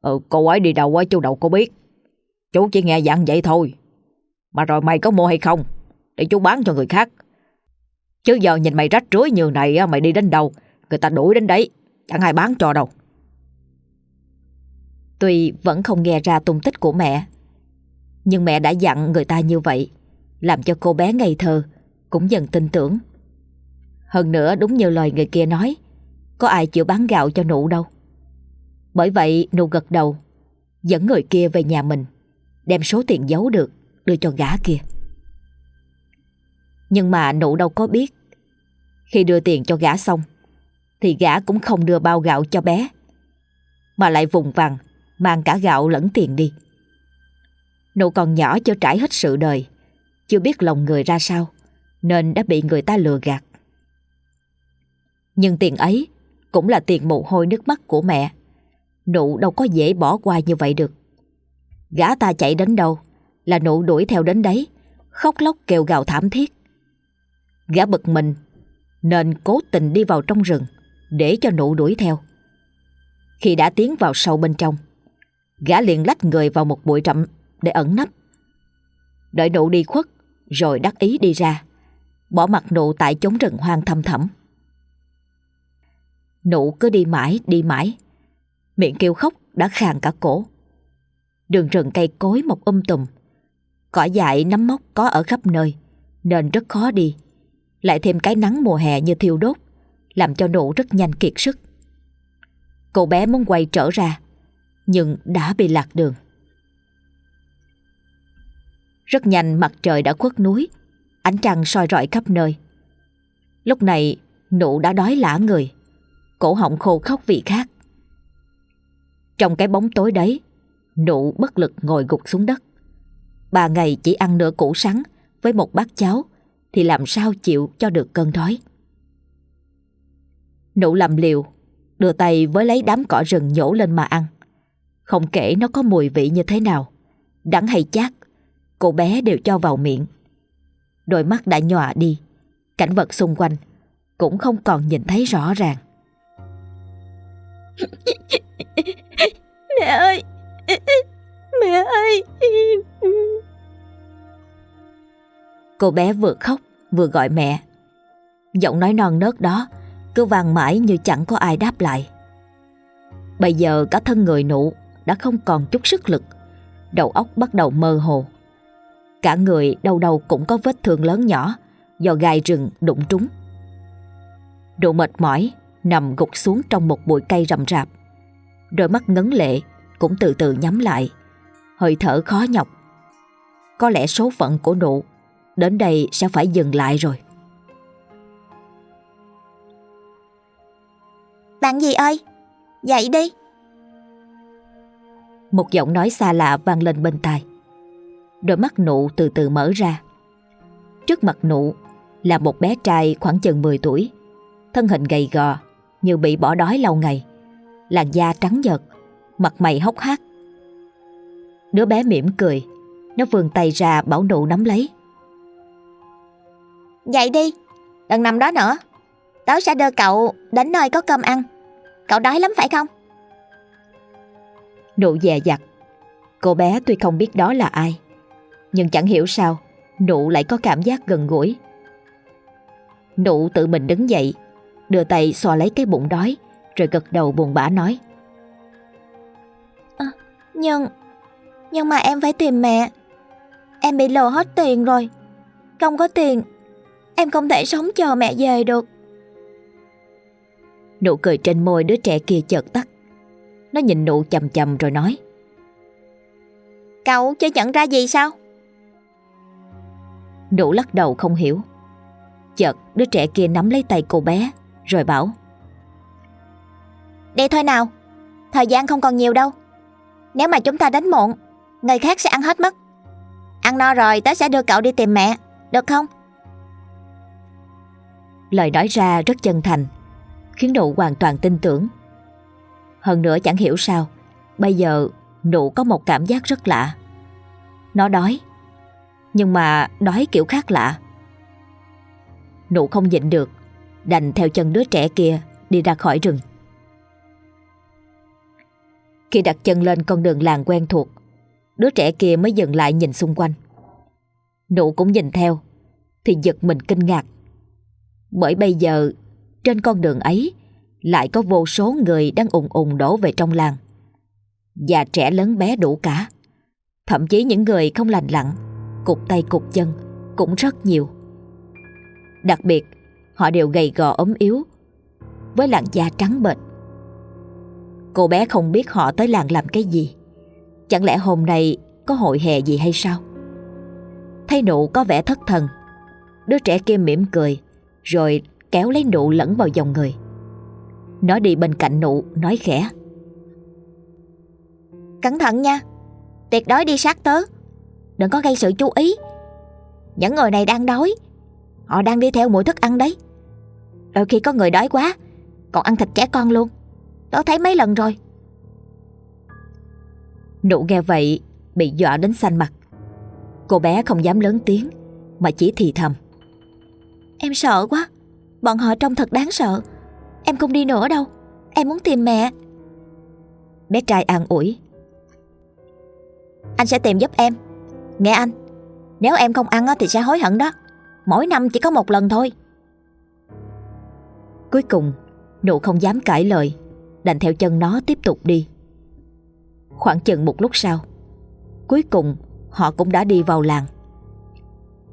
Ừ, cô ấy đi đâu á chú đâu có biết. Chú chỉ nghe dặn vậy thôi. Mà rồi mày có mua hay không? Để chú bán cho người khác. Chứ giờ nhìn mày rách rưới như này mày đi đến đâu, người ta đuổi đến đấy, chẳng ai bán cho đâu. Tuy vẫn không nghe ra tung tích của mẹ, nhưng mẹ đã dặn người ta như vậy, làm cho cô bé ngây thơ cũng dần tin tưởng. Hơn nữa đúng như lời người kia nói, có ai chịu bán gạo cho nụ đâu. Bởi vậy nụ gật đầu, dẫn người kia về nhà mình, đem số tiền giấu được đưa cho gã kia. Nhưng mà nụ đâu có biết, khi đưa tiền cho gã xong, thì gã cũng không đưa bao gạo cho bé, mà lại vùng vằng mang cả gạo lẫn tiền đi. Nụ còn nhỏ chưa trải hết sự đời, chưa biết lòng người ra sao, nên đã bị người ta lừa gạt. Nhưng tiền ấy cũng là tiền mồ hôi nước mắt của mẹ. Nụ đâu có dễ bỏ qua như vậy được. Gã ta chạy đến đâu là nụ đuổi theo đến đấy, khóc lóc kêu gào thảm thiết. Gã bực mình nên cố tình đi vào trong rừng để cho nụ đuổi theo. Khi đã tiến vào sâu bên trong, gã liền lách người vào một bụi rậm để ẩn nấp. Đợi nụ đi khuất rồi đắc ý đi ra, bỏ mặt nụ tại chốn rừng hoang thăm thẳm. Nụ cứ đi mãi đi mãi, miệng kêu khóc đã khàn cả cổ. Đường rừng cây cối mọc um tùm, cỏ dại nấm mốc có ở khắp nơi nên rất khó đi. Lại thêm cái nắng mùa hè như thiêu đốt, làm cho nụ rất nhanh kiệt sức. cậu bé muốn quay trở ra, nhưng đã bị lạc đường. Rất nhanh mặt trời đã khuất núi, ánh trăng soi rọi khắp nơi. Lúc này, nụ đã đói lả người, cổ họng khô khóc vì khát. Trong cái bóng tối đấy, nụ bất lực ngồi gục xuống đất. Ba ngày chỉ ăn nửa củ sắn với một bát cháo thì làm sao chịu cho được cơn đói. Nụ làm liều, đưa tay với lấy đám cỏ rừng nhổ lên mà ăn. Không kể nó có mùi vị như thế nào, đắng hay chát, cô bé đều cho vào miệng. Đôi mắt đã nhòa đi, cảnh vật xung quanh cũng không còn nhìn thấy rõ ràng. Mẹ ơi! Mẹ ơi! Cô bé vừa khóc vừa gọi mẹ. Giọng nói non nớt đó cứ vang mãi như chẳng có ai đáp lại. Bây giờ cả thân người nụ đã không còn chút sức lực, đầu óc bắt đầu mơ hồ. Cả người đầu đầu cũng có vết thương lớn nhỏ do gai rừng đụng trúng. Độ mệt mỏi nằm gục xuống trong một bụi cây rậm rạp. Đôi mắt ngấn lệ cũng từ từ nhắm lại, hơi thở khó nhọc. Có lẽ số phận của nụ đến đây sẽ phải dừng lại rồi. Bạn gì ơi, dậy đi. Một giọng nói xa lạ vang lên bên tai. Đôi mắt nụ từ từ mở ra. Trước mặt nụ là một bé trai khoảng chừng 10 tuổi, thân hình gầy gò như bị bỏ đói lâu ngày, làn da trắng nhợt, mặt mày hốc hác. Đứa bé mỉm cười, nó vươn tay ra bảo nụ nắm lấy. Dậy đi, đừng nằm đó nữa. Tớ sẽ đưa cậu đến nơi có cơm ăn. Cậu đói lắm phải không? Nụ dè dặt. Cô bé tuy không biết đó là ai, nhưng chẳng hiểu sao nụ lại có cảm giác gần gũi. Nụ tự mình đứng dậy, đưa tay xoa lấy cái bụng đói, rồi gật đầu buồn bã nói. À, nhưng, nhưng mà em phải tìm mẹ. Em bị lừa hết tiền rồi. Không có tiền, em không thể sống chờ mẹ về được. Nụ cười trên môi đứa trẻ kia chợt tắt. Nó nhìn nụ chầm chầm rồi nói. Cậu chưa nhận ra gì sao? Nụ lắc đầu không hiểu. Chợt đứa trẻ kia nắm lấy tay cô bé rồi bảo. Đi thôi nào, thời gian không còn nhiều đâu. Nếu mà chúng ta đến muộn, người khác sẽ ăn hết mất. Ăn no rồi tớ sẽ đưa cậu đi tìm mẹ, được không? Lời nói ra rất chân thành, khiến nụ hoàn toàn tin tưởng. Hơn nữa chẳng hiểu sao, bây giờ nụ có một cảm giác rất lạ. Nó đói, nhưng mà đói kiểu khác lạ. Nụ không nhịn được, đành theo chân đứa trẻ kia đi ra khỏi rừng. Khi đặt chân lên con đường làng quen thuộc, đứa trẻ kia mới dừng lại nhìn xung quanh. Nụ cũng nhìn theo, thì giật mình kinh ngạc. Bởi bây giờ, trên con đường ấy, lại có vô số người đang ùng ùng đổ về trong làng. Già trẻ lớn bé đủ cả. Thậm chí những người không lành lặn, cục tay cục chân, cũng rất nhiều. Đặc biệt, họ đều gầy gò ốm yếu, với làn da trắng bệch. Cô bé không biết họ tới làng làm cái gì. Chẳng lẽ hôm nay có hội hè gì hay sao? Thấy nụ có vẻ thất thần, đứa trẻ kia mỉm cười, rồi kéo lấy nụ lẫn vào dòng người. Nó đi bên cạnh nụ, nói khẽ. Cẩn thận nha, tuyệt đối đi sát tớ, đừng có gây sự chú ý. Những người này đang đói, họ đang đi theo mùi thức ăn đấy. Đôi khi có người đói quá, còn ăn thịt trẻ con luôn. Tớ thấy mấy lần rồi. Nụ nghe vậy, bị dọa đến xanh mặt. Cô bé không dám lớn tiếng, mà chỉ thì thầm. Em sợ quá, bọn họ trông thật đáng sợ. Em không đi nữa đâu, em muốn tìm mẹ. Bé trai an ủi. Anh sẽ tìm giúp em. Nghe anh, nếu em không ăn thì sẽ hối hận đó. Mỗi năm chỉ có một lần thôi. Cuối cùng, nụ không dám cãi lời, đành theo chân nó tiếp tục đi. Khoảng chừng một lúc sau, cuối cùng họ cũng đã đi vào làng.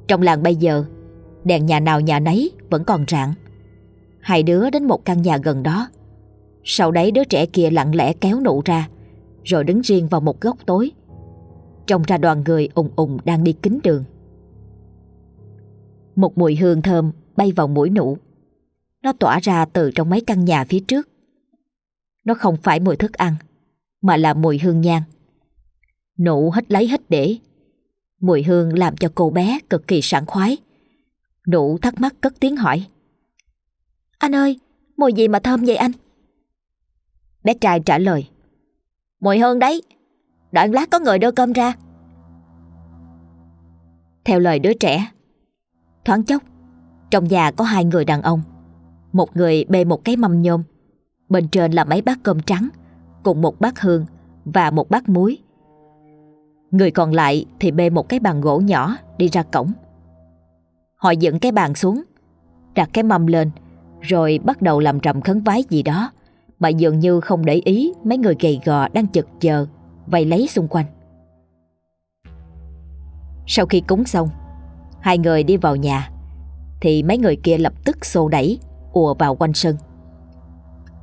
Trong làng bây giờ, đèn nhà nào nhà nấy vẫn còn rạng. Hai đứa đến một căn nhà gần đó. Sau đấy đứa trẻ kia lặng lẽ kéo nụ ra, rồi đứng riêng vào một góc tối. Trông ra đoàn người ùng ùng đang đi kính đường. Một mùi hương thơm bay vào mũi nụ. Nó tỏa ra từ trong mấy căn nhà phía trước. Nó không phải mùi thức ăn, mà là mùi hương nhang. Nụ hít lấy hít để. Mùi hương làm cho cô bé cực kỳ sảng khoái. Nụ thắc mắc cất tiếng hỏi. Anh ơi, mùi gì mà thơm vậy anh? Bé trai trả lời. Mùi hương đấy Đợi lát có người đưa cơm ra Theo lời đứa trẻ Thoáng chốc Trong nhà có hai người đàn ông Một người bê một cái mâm nhôm Bên trên là mấy bát cơm trắng Cùng một bát hương Và một bát muối Người còn lại thì bê một cái bàn gỗ nhỏ Đi ra cổng Họ dựng cái bàn xuống, Đặt cái mâm lên, Rồi bắt đầu làm trầm khấn vái gì đó, Mà dường như không để ý Mấy người gầy gò đang chực chờ, Vây lấy xung quanh. Sau khi cúng xong, Hai người đi vào nhà, Thì mấy người kia lập tức xô đẩy, ùa vào quanh sân.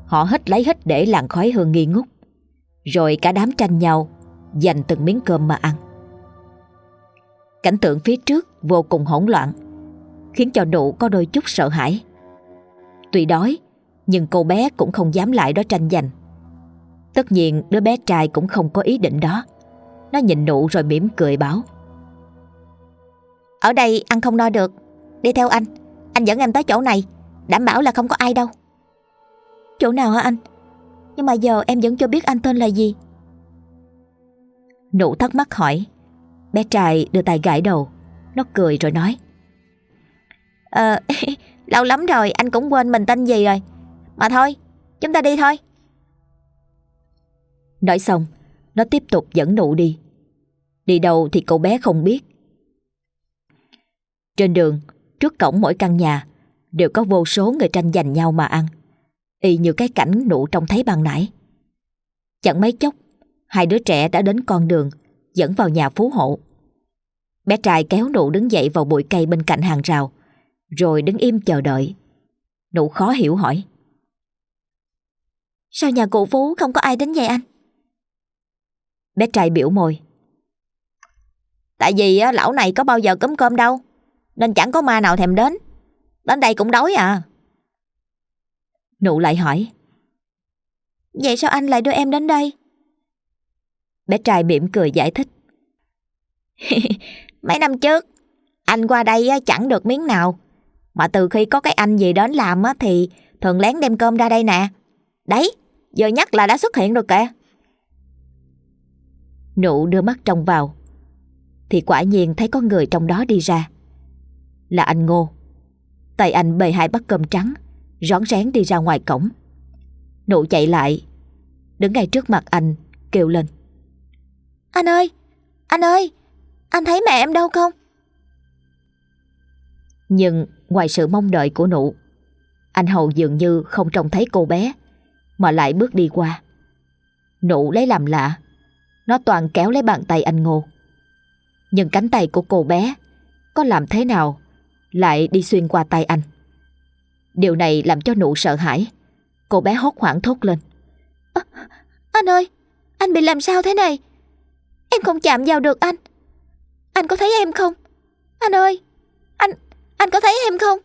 Họ hít lấy hít để làn khói hương nghi ngút, Rồi cả đám tranh nhau Dành từng miếng cơm mà ăn. Cảnh tượng phía trước vô cùng hỗn loạn. Khiến cho nụ có đôi chút sợ hãi. Tuy đói Nhưng cô bé cũng không dám lại đó tranh giành. Tất nhiên đứa bé trai cũng không có ý định đó. Nó nhìn nụ rồi mỉm cười bảo Ở đây ăn không no được. Đi theo anh. Anh dẫn em tới chỗ này. Đảm bảo là không có ai đâu. Chỗ nào hả anh? Nhưng mà giờ em vẫn chưa biết anh tên là gì. Nụ thắc mắc hỏi. Bé trai đưa tay gãi đầu. Nó cười rồi nói Ờ Lâu lắm rồi, anh cũng quên mình tên gì rồi. Mà thôi, Chúng ta đi thôi. Nói xong, Nó tiếp tục dẫn nụ đi. Đi đâu thì cậu bé không biết. Trên đường, Trước cổng mỗi căn nhà, Đều có vô số người tranh giành nhau mà ăn. Y như cái cảnh nụ trông thấy ban nãy. Chẳng mấy chốc, Hai đứa trẻ đã đến con đường, Dẫn vào nhà phú hộ. Bé trai kéo nụ đứng dậy vào bụi cây bên cạnh hàng rào. Rồi đứng im chờ đợi. Nụ khó hiểu hỏi. Sao nhà cụ Phú không có ai đến vậy anh? Bé trai biểu môi. Tại vì á, lão này có bao giờ cấm cơm đâu Nên chẳng có ma nào thèm đến. Đến đây cũng đói à. Nụ lại hỏi. Vậy sao anh lại đưa em đến đây? Bé trai mỉm cười giải thích. Mấy năm trước Anh qua đây chẳng được miếng nào Mà từ khi có cái anh gì đến làm á, Thì thường lén đem cơm ra đây nè. Đấy Giờ nhắc là đã xuất hiện rồi kìa. Nụ đưa mắt trông vào Thì quả nhiên thấy có người trong đó đi ra. Là anh Ngô. Tay anh bề hai bát cơm trắng Rón rén đi ra ngoài cổng. Nụ chạy lại Đứng ngay trước mặt anh Kêu lên. Anh ơi Anh ơi Anh thấy mẹ em đâu không? Nhưng ngoài sự mong đợi của nụ. Anh Hầu dường như không trông thấy cô bé Mà lại bước đi qua. Nụ lấy làm lạ Nó toàn kéo lấy bàn tay anh Ngô. Nhưng cánh tay của cô bé Có làm thế nào Lại đi xuyên qua tay anh? Điều này làm cho nụ sợ hãi. Cô bé hốt hoảng thốt lên. À, Anh ơi Anh bị làm sao thế này? Em không chạm vào được anh. Anh có thấy em không? Anh ơi! Anh có thấy em không?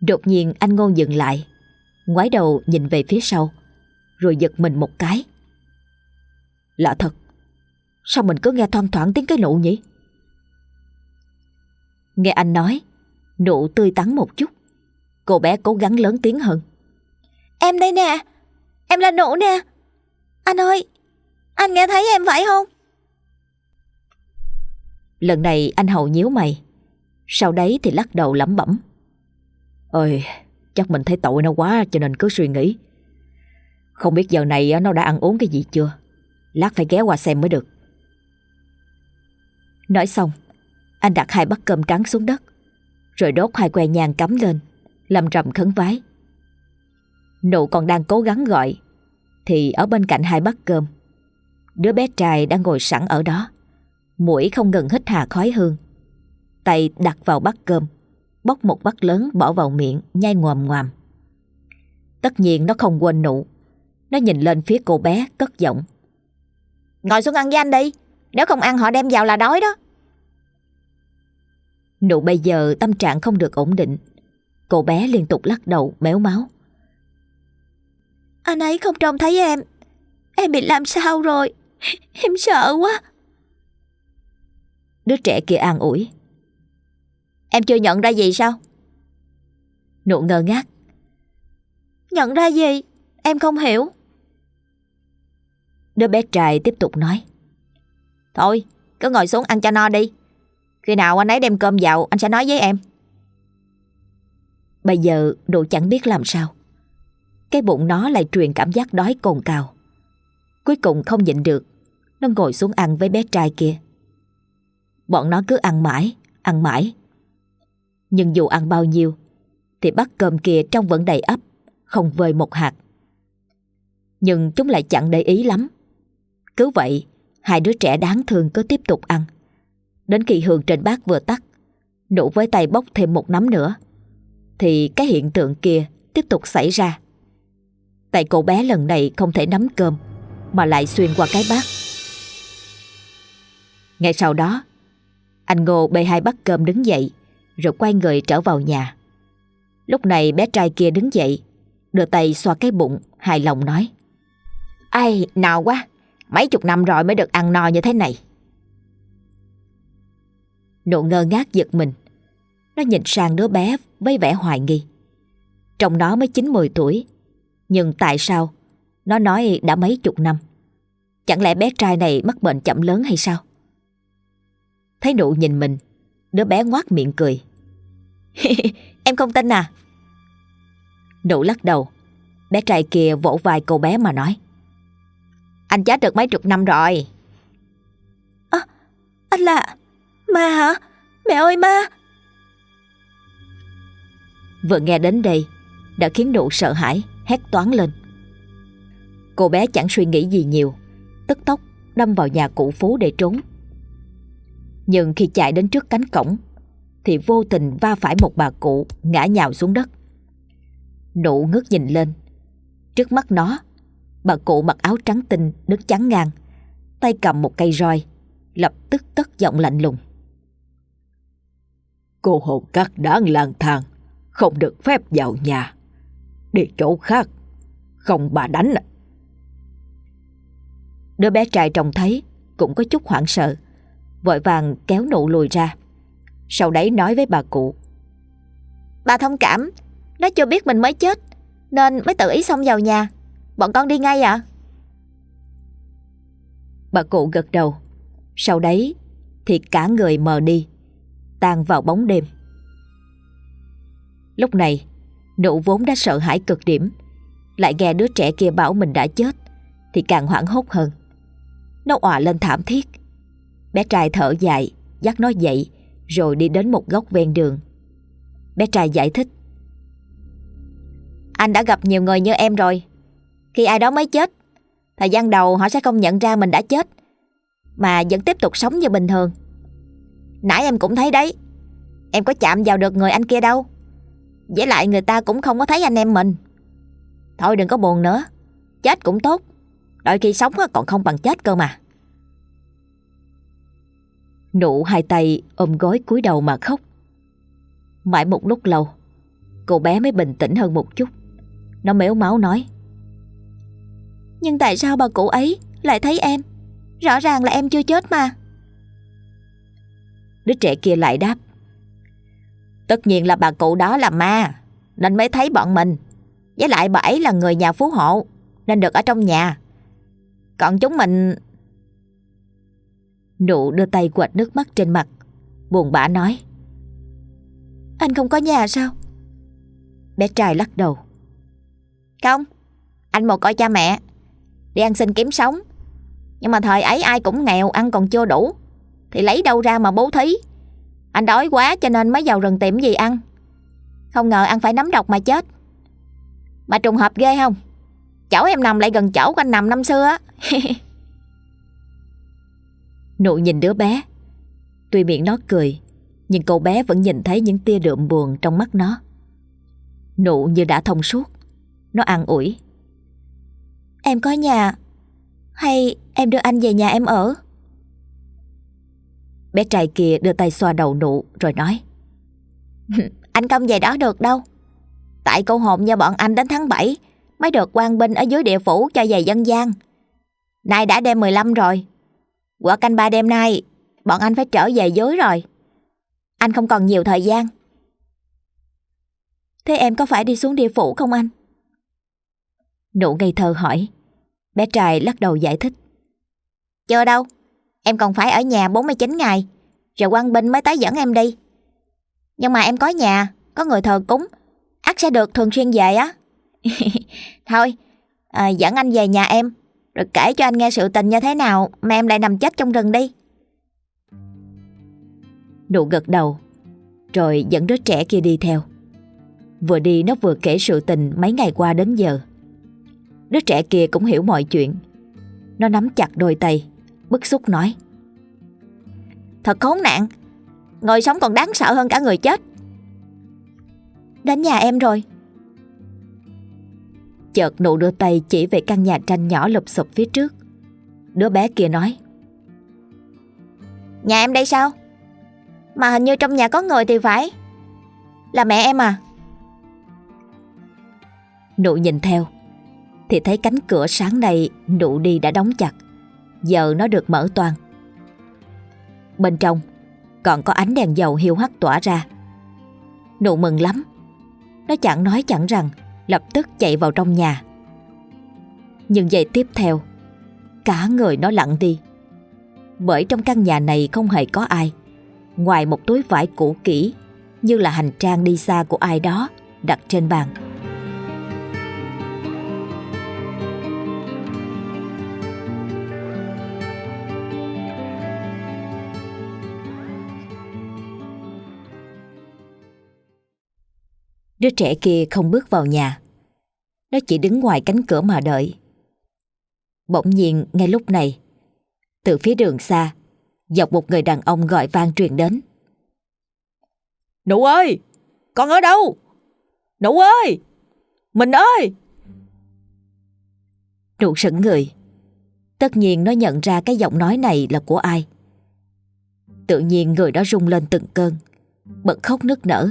Đột nhiên anh Ngô dừng lại Ngoái đầu nhìn về phía sau Rồi giật mình một cái. Lạ thật Sao mình cứ nghe thoang thoảng tiếng cái nụ nhỉ? Nghe anh nói Nụ tươi tắn một chút Cô bé cố gắng lớn tiếng hơn. Em đây nè Em là nụ nè. Anh ơi Anh nghe thấy em phải không? Lần này anh hầu nhíu mày sau đấy thì lắc đầu lẩm bẩm. Ơi Chắc mình thấy tội nó quá cho nên cứ suy nghĩ. Không biết giờ này nó đã ăn uống cái gì chưa? Lát phải ghé qua xem mới được. Nói xong, Anh đặt hai bát cơm trắng xuống đất, Rồi đốt hai que nhang cắm lên Làm rầm khấn vái. Nụ còn đang cố gắng gọi, Thì ở bên cạnh hai bát cơm, Đứa bé trai đang ngồi sẵn ở đó, Mũi không ngừng hít hà khói hương. Tay đặt vào bát cơm Bóc một bát lớn bỏ vào miệng Nhai ngoàm ngoàm. Tất nhiên nó không quên nụ. Nó nhìn lên phía cô bé cất giọng. Ngồi xuống ăn với anh đi Nếu không ăn họ đem vào là đói đó. Nụ bây giờ tâm trạng không được ổn định. Cô bé liên tục lắc đầu méo máu. Anh ấy không trông thấy em. Em bị làm sao rồi? Em sợ quá. Đứa trẻ kia an ủi Em chưa nhận ra gì sao Nụ ngơ ngác Nhận ra gì Em không hiểu Đứa bé trai tiếp tục nói. Thôi, cứ ngồi xuống ăn cho no đi. Khi nào anh ấy đem cơm vào, anh sẽ nói với em. Bây giờ nụ chẳng biết làm sao. Cái bụng nó lại truyền cảm giác đói cồn cào. Cuối cùng không nhịn được, nó ngồi xuống ăn với bé trai kia. Bọn nó cứ ăn mãi, ăn mãi. Nhưng dù ăn bao nhiêu, thì bát cơm kia trong vẫn đầy ấp, không vơi một hạt. Nhưng chúng lại chẳng để ý lắm. Cứ vậy, hai đứa trẻ đáng thương cứ tiếp tục ăn. Đến khi hương trên bát vừa tắt, nụ với tay bốc thêm một nắm nữa, thì cái hiện tượng kia tiếp tục xảy ra. Tại cậu bé lần này không thể nắm cơm, mà lại xuyên qua cái bát. Ngay sau đó, anh Ngô bê hai bát cơm đứng dậy, rồi quay người trở vào nhà. Lúc này bé trai kia đứng dậy, đưa tay xoa cái bụng, hài lòng nói. Ai, nào quá, mấy chục năm rồi mới được ăn no như thế này. Nụ ngơ ngác giật mình. Nó nhìn sang đứa bé với vẻ hoài nghi. Trong nó mới 9-10 tuổi. Nhưng tại sao nó nói đã mấy chục năm? Chẳng lẽ bé trai này mắc bệnh chậm lớn hay sao? Thấy nụ nhìn mình, đứa bé ngoác miệng cười. em không tin à? Nụ lắc đầu. Bé trai kia vỗ vai cô bé mà nói. Anh chết được mấy chục năm rồi. À, anh là... Ma hả? Mẹ ơi ma! Vừa nghe đến đây, đã khiến nụ sợ hãi, hét toán lên. Cô bé chẳng suy nghĩ gì nhiều, tức tốc đâm vào nhà cụ Phú để trốn. Nhưng khi chạy đến trước cánh cổng, thì vô tình va phải một bà cụ ngã nhào xuống đất. Nụ ngước nhìn lên, trước mắt nó, bà cụ mặc áo trắng tinh đứng chắn ngang, tay cầm một cây roi, lập tức cất giọng lạnh lùng. Cô hồn cát đáng lang thang, không được phép vào nhà. Đi chỗ khác, không bà đánh à. Đứa bé trai trông thấy cũng có chút hoảng sợ, vội vàng kéo nụ lùi ra. Sau đấy nói với bà cụ. Bà thông cảm, nó chưa biết mình mới chết, nên mới tự ý xông vào nhà. Bọn con đi ngay ạ. À? Bà cụ gật đầu, sau đấy thì cả người mờ đi, tan vào bóng đêm. Lúc này, nụ vốn đã sợ hãi cực điểm, lại nghe đứa trẻ kia bảo mình đã chết, thì càng hoảng hốt hơn. Nó òa lên thảm thiết. Bé trai thở dài, dắt nó dậy, rồi đi đến một góc ven đường. Bé trai giải thích. Anh đã gặp nhiều người như em rồi. Khi ai đó mới chết, thời gian đầu họ sẽ không nhận ra mình đã chết, mà vẫn tiếp tục sống như bình thường. Nãy em cũng thấy đấy, em có chạm vào được người anh kia đâu. Với lại người ta cũng không có thấy anh em mình. Thôi đừng có buồn nữa, chết cũng tốt. Đôi khi sống còn không bằng chết cơ mà. Nụ hai tay ôm gối cúi đầu mà khóc. Mãi một lúc lâu, cô bé mới bình tĩnh hơn một chút. Nó méo máu nói. Nhưng tại sao bà cụ ấy lại thấy em? Rõ ràng là em chưa chết mà. Đứa trẻ kia lại đáp. Tất nhiên là bà cụ đó là ma, nên mới thấy bọn mình. Với lại bà ấy là người nhà phú hộ, nên được ở trong nhà. Còn chúng mình... Nụ đưa tay quệt nước mắt trên mặt, buồn bã nói. Anh không có nhà sao? Bé trai lắc đầu. Không, anh một coi cha mẹ, đi ăn xin kiếm sống. Nhưng mà thời ấy ai cũng nghèo, ăn còn chưa đủ. Thì lấy đâu ra mà bố thí Anh đói quá cho nên mới vào rừng tìm gì ăn Không ngờ ăn phải nấm độc mà chết Mà trùng hợp ghê không Chỗ em nằm lại gần chỗ của anh nằm năm xưa á Nụ nhìn đứa bé. Tuy miệng nó cười, Nhưng cậu bé vẫn nhìn thấy những tia đượm buồn trong mắt nó. Nụ như đã thông suốt. Nó an ủi. Em có nhà, Hay em đưa anh về nhà em ở? Bé trai kia đưa tay xoa đầu nụ rồi nói, Anh không về đó được đâu. Tại câu hồn nhà bọn anh đến tháng 7 Mới được quan binh ở dưới địa phủ cho về dân gian. Nay đã đêm 15 rồi. Qua canh ba đêm nay Bọn anh phải trở về dối rồi Anh không còn nhiều thời gian Thế em có phải đi xuống địa phủ không anh? Nụ ngây thơ hỏi Bé trai lắc đầu giải thích Chưa đâu, em còn phải ở nhà 49 ngày, rồi quan binh mới tới dẫn em đi. Nhưng mà em có nhà, có người thờ cúng, ắt sẽ được thường xuyên về á. Thôi, à, dẫn anh về nhà em, rồi kể cho anh nghe sự tình như thế nào mà em lại nằm chết trong rừng đi. Nụ gật đầu, rồi dẫn đứa trẻ kia đi theo. Vừa đi nó vừa kể sự tình mấy ngày qua đến giờ. Đứa trẻ kia cũng hiểu mọi chuyện. Nó nắm chặt đôi tay, bức xúc nói. Thật khốn nạn, người sống còn đáng sợ hơn cả người chết. Đến nhà em rồi. Chợt nụ đưa tay chỉ về căn nhà tranh nhỏ lụp sụp phía trước. Đứa bé kia nói. Nhà em đây sao? Mà hình như trong nhà có người thì phải. Là mẹ em à? Nụ nhìn theo Thì thấy cánh cửa sáng nay Nụ đi đã đóng chặt Giờ nó được mở toang Bên trong Còn có ánh đèn dầu hiu hắt tỏa ra Nụ mừng lắm Nó chẳng nói chẳng rằng Lập tức chạy vào trong nhà. Nhưng giây tiếp theo, Cả người nó lặng đi. Bởi trong căn nhà này không hề có ai. Ngoài một túi vải cũ kỹ Như là hành trang đi xa của ai đó Đặt trên bàn. Đứa trẻ kia không bước vào nhà. Nó chỉ đứng ngoài cánh cửa mà đợi. Bỗng nhiên ngay lúc này Từ phía đường xa Dọc một người đàn ông gọi vang truyền đến. Nụ ơi! Con ở đâu? Nụ ơi! Mình ơi! Nụ sững người. Tất nhiên nó nhận ra cái giọng nói này là của ai. Tự nhiên người đó rung lên từng cơn Bật khóc nức nở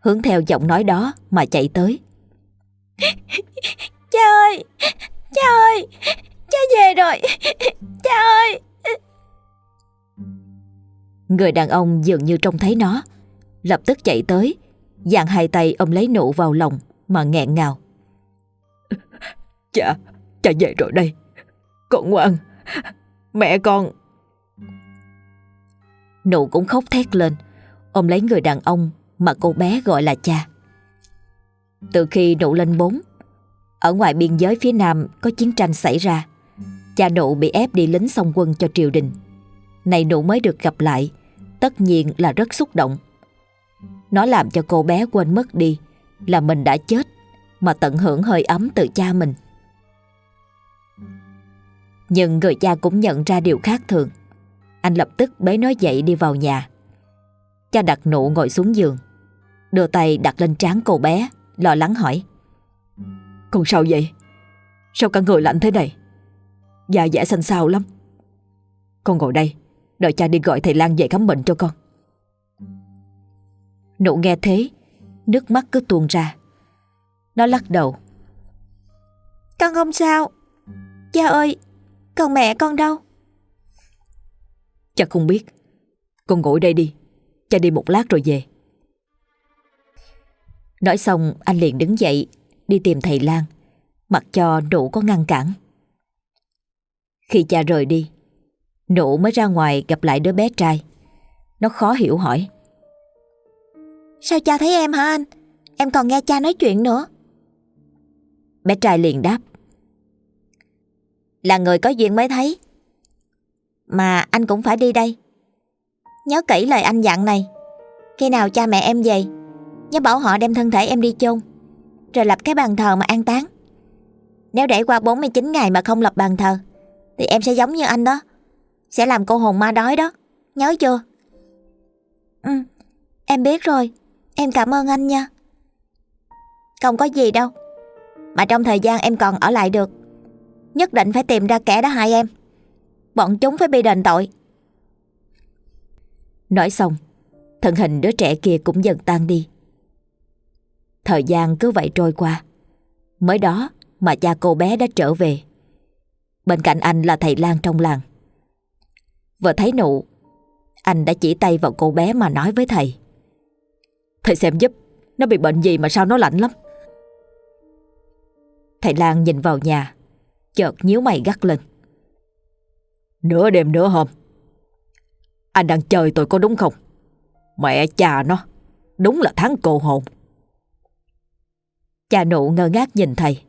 hướng theo giọng nói đó mà chạy tới. Cha ơi! Cha ơi! Cha về rồi! Cha ơi! Người đàn ông dường như trông thấy nó, lập tức chạy tới, dàn hai tay ôm lấy nụ vào lòng mà nghẹn ngào. Cha, cha về rồi đây. Con ngoan, mẹ con... Nụ cũng khóc thét lên, ôm lấy người đàn ông mà cô bé gọi là cha. Từ khi nụ lên bốn, ở ngoài biên giới phía Nam có chiến tranh xảy ra. Cha nụ bị ép đi lính xông quân cho triều đình. Này nụ mới được gặp lại, tất nhiên là rất xúc động. Nó làm cho cô bé quên mất đi là mình đã chết mà tận hưởng hơi ấm từ cha mình. Nhưng người cha cũng nhận ra điều khác thường. Anh lập tức bế nó dậy đi vào nhà. Cha đặt nụ ngồi xuống giường. Đưa tay đặt lên trán cô bé Lo lắng hỏi. Con sao vậy? Sao cả người lạnh thế này? Da dẻ xanh xao lắm. Con ngồi đây Đợi cha đi gọi thầy Lan về khám bệnh cho con. Nụ nghe thế Nước mắt cứ tuôn ra. Nó lắc đầu. Con không sao. Cha ơi Còn mẹ con đâu? Cha không biết. Con ngồi đây đi. Cha đi một lát rồi về Nói xong anh liền đứng dậy Đi tìm thầy Lan. Mặc cho nụ có ngăn cản. Khi cha rời đi Nụ mới ra ngoài gặp lại đứa bé trai. Nó khó hiểu hỏi. Sao cha thấy em hả anh? Em còn nghe cha nói chuyện nữa. Bé trai liền đáp. Là người có duyên mới thấy. Mà anh cũng phải đi đây. Nhớ kỹ lời anh dặn này. Khi nào cha mẹ em về Nhớ bảo họ đem thân thể em đi chôn. Rồi lập cái bàn thờ mà an táng. Nếu để qua 49 ngày mà không lập bàn thờ, Thì em sẽ giống như anh đó. Sẽ làm cô hồn ma đói đó. Nhớ chưa? Ừ Em biết rồi. Em cảm ơn anh nha. Không có gì đâu. Mà trong thời gian em còn ở lại được, Nhất định phải tìm ra kẻ đã hại em. Bọn chúng phải bị đền tội. Nói xong, Thân hình đứa trẻ kia cũng dần tan đi. Thời gian cứ vậy trôi qua. Mới đó mà cha cô bé đã trở về. Bên cạnh anh là thầy Lan trong làng. Vừa thấy nụ, anh đã chỉ tay vào cô bé mà nói với thầy. Thầy xem giúp, nó bị bệnh gì mà sao nó lạnh lắm. Thầy Lan nhìn vào nhà, chợt nhíu mày gắt lên. Nửa đêm nửa hôm Anh đang chơi tôi có đúng không Mẹ cha nó Đúng là tháng cô hồn Cha nụ ngơ ngác nhìn thầy.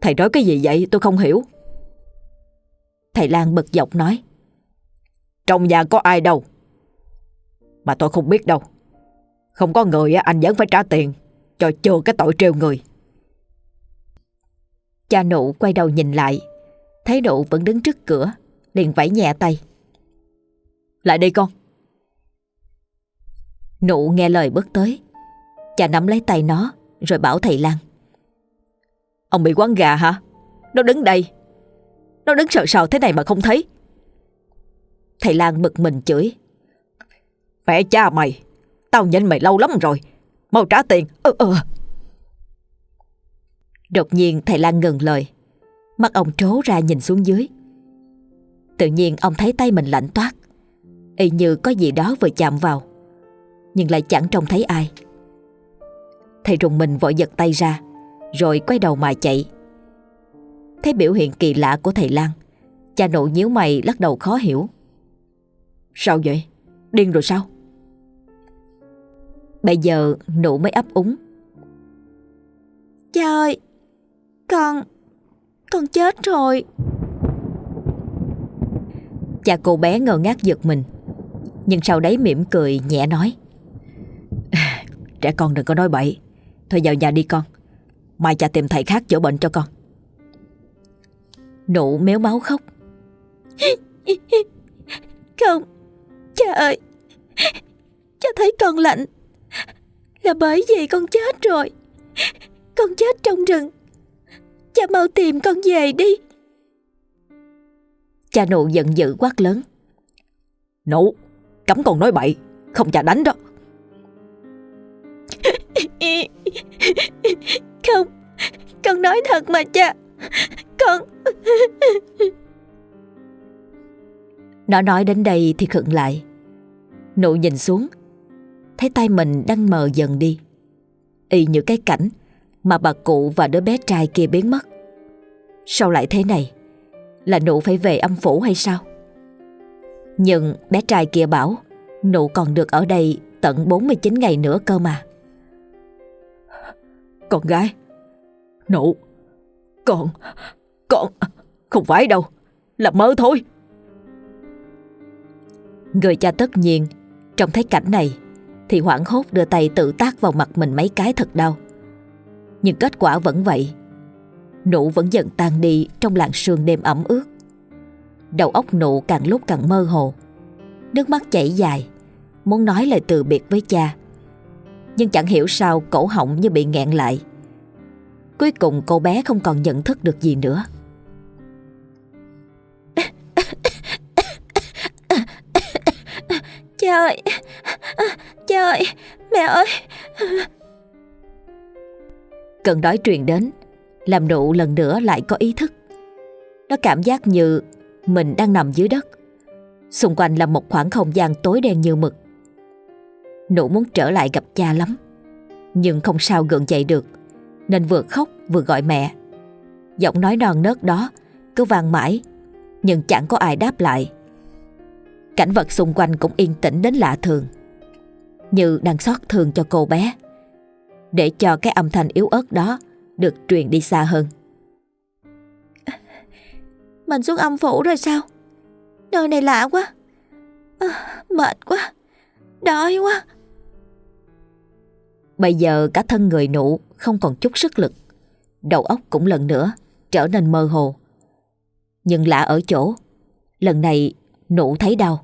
Thầy nói cái gì vậy? Tôi không hiểu. Thầy Lan bực dọc nói, Trong nhà có ai đâu, Mà tôi không biết đâu. Không có người anh vẫn phải trả tiền Cho chưa cái tội trêu người. Cha nụ quay đầu nhìn lại, Thấy nụ vẫn đứng trước cửa, Liền vẫy nhẹ tay. Lại đây con. Nụ nghe lời bước tới, Cha nắm lấy tay nó rồi bảo thầy Lan. Ông bị quán gà hả? Nó đứng đây. Nó đứng sợ sào thế này mà không thấy. Thầy Lan bực mình chửi. Mẹ cha mày Tao nhìn mày lâu lắm rồi Mau trả tiền. Ừ, ừ. Đột nhiên thầy Lan ngừng lời. Mắt ông trố ra nhìn xuống dưới. Tự nhiên ông thấy tay mình lạnh toát. Y như có gì đó vừa chạm vào Nhưng lại chẳng trông thấy ai. Thầy rùng mình vội giật tay ra Rồi quay đầu mà chạy. Thấy biểu hiện kỳ lạ của thầy Lan Cha nụ nhíu mày lắc đầu khó hiểu. Sao vậy? Điên rồi sao? Bây giờ nụ mới ấp úng. Cha ơi Con Con chết rồi. Cha cô bé ngơ ngác giật mình Nhưng sau đấy mỉm cười nhẹ nói. Trẻ con đừng có nói bậy Thôi vào nhà đi con. Mai cha tìm thầy khác chữa bệnh cho con. Nụ méo máu khóc. Không Cha ơi. Cha thấy con lạnh. Là bởi vì con chết rồi. Con chết trong rừng. Cha mau tìm con về đi. Cha nụ giận dữ quát lớn. Nụ Cấm con nói bậy. Không cha đánh đó không, Con nói thật mà cha. Con. Nó nói đến đây thì khựng lại. Nụ nhìn xuống. Thấy tay mình đang mờ dần đi. Y như cái cảnh Mà bà cụ và đứa bé trai kia biến mất. Sao lại thế này? Là nụ phải về âm phủ hay sao? Nhưng bé trai kia bảo, Nụ còn được ở đây tận 49 ngày nữa cơ mà. Con gái. Nụ. Con. Con. Không phải đâu. Là mơ thôi. Người cha tất nhiên. Trong thấy cảnh này, Thì hoảng hốt đưa tay tự tác vào mặt mình mấy cái thật đau. Nhưng kết quả vẫn vậy. Nụ vẫn dần tan đi Trong làn sương đêm ẩm ướt. Đầu óc nụ càng lúc càng mơ hồ. Nước mắt chảy dài. Muốn nói lời từ biệt với cha nhưng chẳng hiểu sao cổ họng như bị nghẹn lại. Cuối cùng cô bé không còn nhận thức được gì nữa. Cha ơi Cha ơi Mẹ ơi. Cơn đói truyền đến Làm nụ lần nữa lại có ý thức. Nó cảm giác như Mình đang nằm dưới đất. Xung quanh là một khoảng không gian tối đen như mực Nụ muốn trở lại gặp cha lắm. Nhưng không sao gượng dậy được Nên vừa khóc vừa gọi mẹ. Giọng nói non nớt đó Cứ vang mãi Nhưng chẳng có ai đáp lại. Cảnh vật xung quanh cũng yên tĩnh đến lạ thường Như đang xót thương cho cô bé Để cho cái âm thanh yếu ớt đó Được truyền đi xa hơn. Mình xuống âm phủ rồi sao? Nơi này lạ quá. À, Mệt quá. Đói quá. Bây giờ cả thân người nụ Không còn chút sức lực. Đầu óc cũng lần nữa Trở nên mơ hồ. Nhưng lạ ở chỗ, Lần này nụ thấy đau.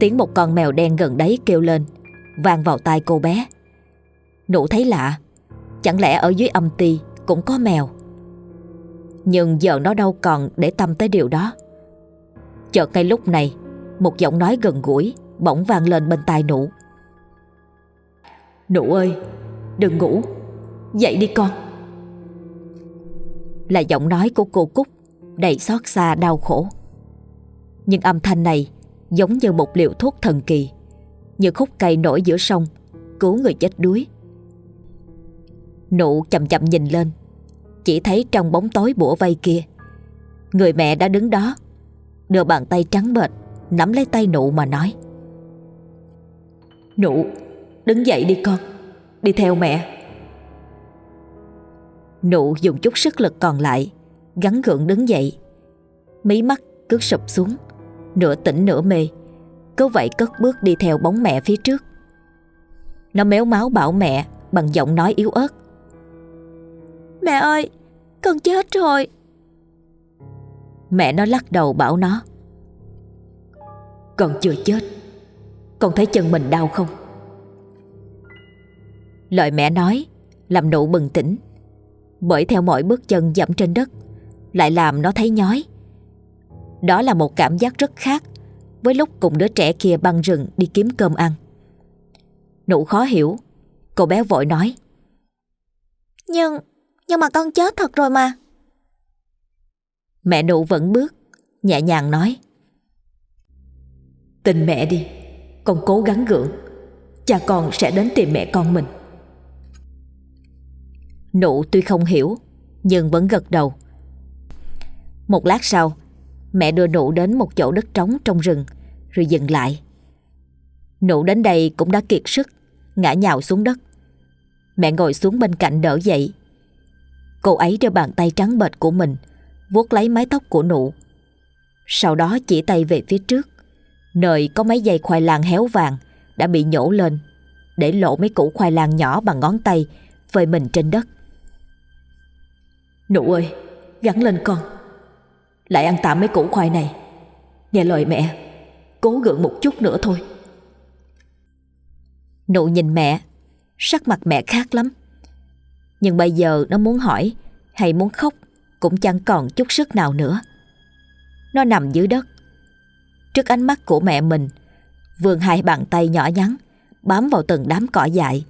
Tiếng một con mèo đen gần đấy kêu lên, vang vào tai cô bé. Nụ thấy lạ, Chẳng lẽ ở dưới âm ti cũng có mèo? Nhưng giờ nó đâu còn để tâm tới điều đó. Chợt ngay lúc này, Một giọng nói gần gũi Bỗng vang lên bên tai nụ. Nụ ơi, Đừng ngủ. Dậy đi con. Là giọng nói của cô Cúc Đầy xót xa đau khổ. Nhưng âm thanh này Giống như một liều thuốc thần kỳ, Như khúc cây nổi giữa sông, Cứu người chết đuối. Nụ chậm chậm nhìn lên, Chỉ thấy trong bóng tối bủa vây kia, Người mẹ đã đứng đó, Đưa bàn tay trắng bệch, Nắm lấy tay nụ mà nói. Nụ Đứng dậy đi con Đi theo mẹ. Nụ dùng chút sức lực còn lại Gắn gượng đứng dậy. Mí mắt cứ sụp xuống Nửa tỉnh nửa mê. Cứ vậy cất bước đi theo bóng mẹ phía trước. Nó méo máu bảo mẹ Bằng giọng nói yếu ớt. Mẹ ơi Con chết rồi. Mẹ nó lắc đầu bảo nó. Con chưa chết Con thấy chân mình đau không Lời mẹ nói Làm nụ bừng tỉnh. Bởi theo mỗi bước chân dẫm trên đất Lại làm nó thấy nhói. Đó là một cảm giác rất khác Với lúc cùng đứa trẻ kia băng rừng đi kiếm cơm ăn. Nụ khó hiểu Cô bé vội nói Nhưng, nhưng mà con chết thật rồi mà. Mẹ nụ vẫn bước Nhẹ nhàng nói Tin mẹ đi Con cố gắng gượng Cha con sẽ đến tìm mẹ con mình Nụ tuy không hiểu Nhưng vẫn gật đầu Một lát sau Mẹ đưa nụ đến một chỗ đất trống trong rừng Rồi dừng lại Nụ đến đây cũng đã kiệt sức Ngã nhào xuống đất Mẹ ngồi xuống bên cạnh đỡ dậy Cô ấy đưa bàn tay trắng bệch của mình vuốt lấy mái tóc của nụ. Sau đó chỉ tay về phía trước, nơi có mấy dây khoai lang héo vàng đã bị nhổ lên, để lộ mấy củ khoai lang nhỏ bằng ngón tay phơi mình trên đất. Nụ ơi, gắn lên con. Lại ăn tạm mấy củ khoai này. Nghe lời mẹ, cố gượng một chút nữa thôi. Nụ nhìn mẹ, sắc mặt mẹ khác lắm. Nhưng bây giờ nó muốn hỏi hay muốn khóc cũng chẳng còn chút sức nào nữa. Nó nằm dưới đất. Trước ánh mắt của mẹ mình, vươn hai bàn tay nhỏ nhắn, bám vào từng đám cỏ dại,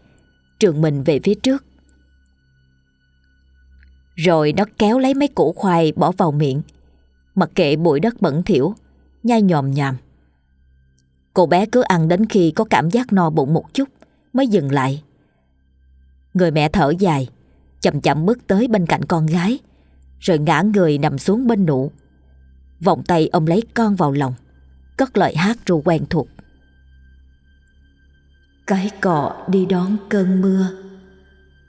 trường mình về phía trước. Rồi nó kéo lấy mấy củ khoai bỏ vào miệng, mặc kệ bụi đất bẩn thỉu, nhai nhòm nhòm. Cô bé cứ ăn đến khi có cảm giác no bụng một chút mới dừng lại. Người mẹ thở dài, chậm chậm bước tới bên cạnh con gái, rồi ngã người nằm xuống bên nụ. Vòng tay ông lấy con vào lòng, cất lời hát ru quen thuộc. Cái cọ đi đón cơn mưa,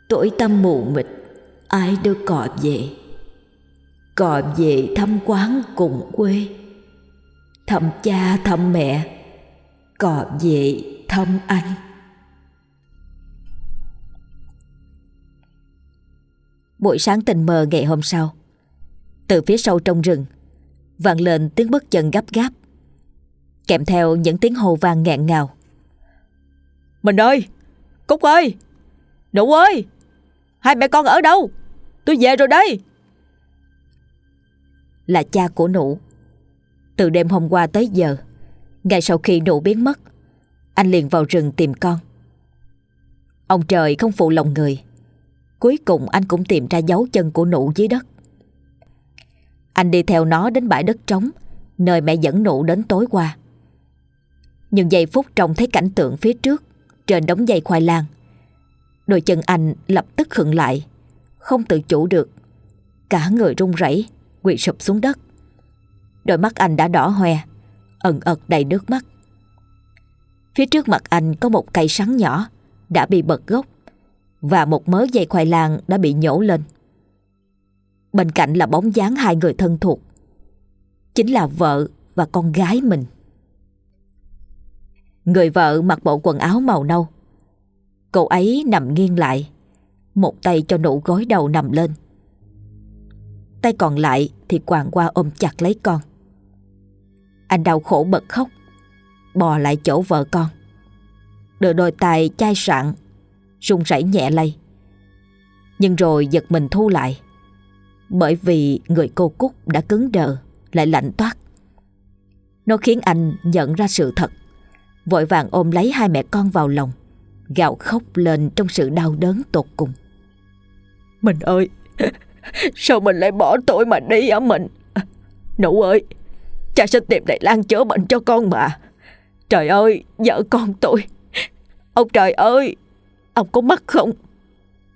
tuổi tâm mù mịt, ai đưa cọ về. Cọ về thăm quán cùng quê, thăm cha thăm mẹ, cọ về thăm anh. Buổi sáng tình mờ ngày hôm sau từ phía sâu trong rừng vang lên tiếng bước chân gấp gáp kèm theo những tiếng hô vang nghẹn ngào mình ơi cúc ơi đủ ơi hai mẹ con ở đâu tôi về rồi đây. Là cha của nụ. Từ đêm hôm qua tới giờ ngay sau khi nụ biến mất, anh liền vào rừng tìm con. Ông trời không phụ lòng người. Cuối cùng anh cũng tìm ra dấu chân của nụ dưới đất. Anh đi theo nó đến bãi đất trống, Nơi mẹ dẫn nụ đến tối qua. Nhưng giây phút trông thấy cảnh tượng phía trước, Trên đống dây khoai lang, Đôi chân anh lập tức khựng lại. Không tự chủ được. Cả người run rẩy, quỳ sụp xuống đất. Đôi mắt anh đã đỏ hoe, Ẩn ật đầy nước mắt. Phía trước mặt anh có một cây sắn nhỏ Đã bị bật gốc Và một mớ dây khoai lang đã bị nhổ lên. Bên cạnh là bóng dáng hai người thân thuộc, Chính là vợ và con gái mình. Người vợ mặc bộ quần áo màu nâu cậu ấy nằm nghiêng lại. Một tay cho nụ gối đầu nằm lên. Tay còn lại thì quàng qua ôm chặt lấy con. Anh đau khổ bật khóc, Bò lại chỗ vợ con. Đưa đôi tay chai sạn, run rẩy nhẹ lay. Nhưng rồi giật mình thu lại, bởi vì người cô Cúc đã cứng đờ, Lại lạnh toát. Nó khiến anh nhận ra sự thật, Vội vàng ôm lấy hai mẹ con vào lòng Gạo khóc lên trong sự đau đớn tột cùng. Mình ơi, Sao mình lại bỏ tôi mà đi hả mình? Nụ ơi, Cha sẽ tìm đại lan chữa bệnh cho con mà. Trời ơi, Vợ con tôi. Ông trời ơi, Ông có mắt không?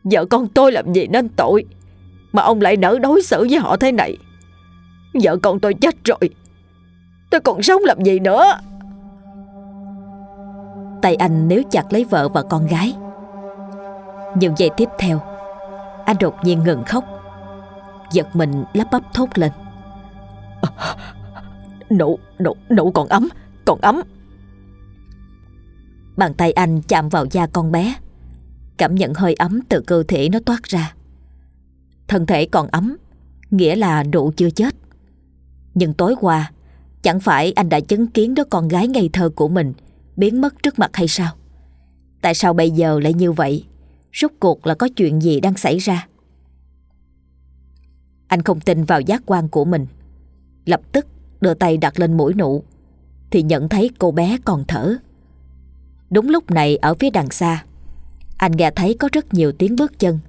Vợ con tôi làm gì nên tội mà ông lại nỡ đối xử với họ thế này? Vợ con tôi chết rồi, Tôi còn sống làm gì nữa? Tay anh nếu chặt lấy vợ và con gái. Nhưng giây tiếp theo anh đột nhiên ngừng khóc. Giật mình lắp bắp thốt lên. Nụ, nụ, nụ còn ấm Còn ấm. Bàn tay anh chạm vào da con bé. Cảm nhận hơi ấm từ cơ thể nó toát ra. Thân thể còn ấm Nghĩa là nụ chưa chết. Nhưng tối qua Chẳng phải anh đã chứng kiến đứa con gái ngây thơ của mình Biến mất trước mặt hay sao? Tại sao bây giờ lại như vậy? Rốt cuộc là có chuyện gì đang xảy ra? Anh không tin vào giác quan của mình. Lập tức đưa tay đặt lên mũi nụ, Thì nhận thấy cô bé còn thở. Đúng lúc này, ở phía đằng xa, Anh nghe thấy có rất nhiều tiếng bước chân,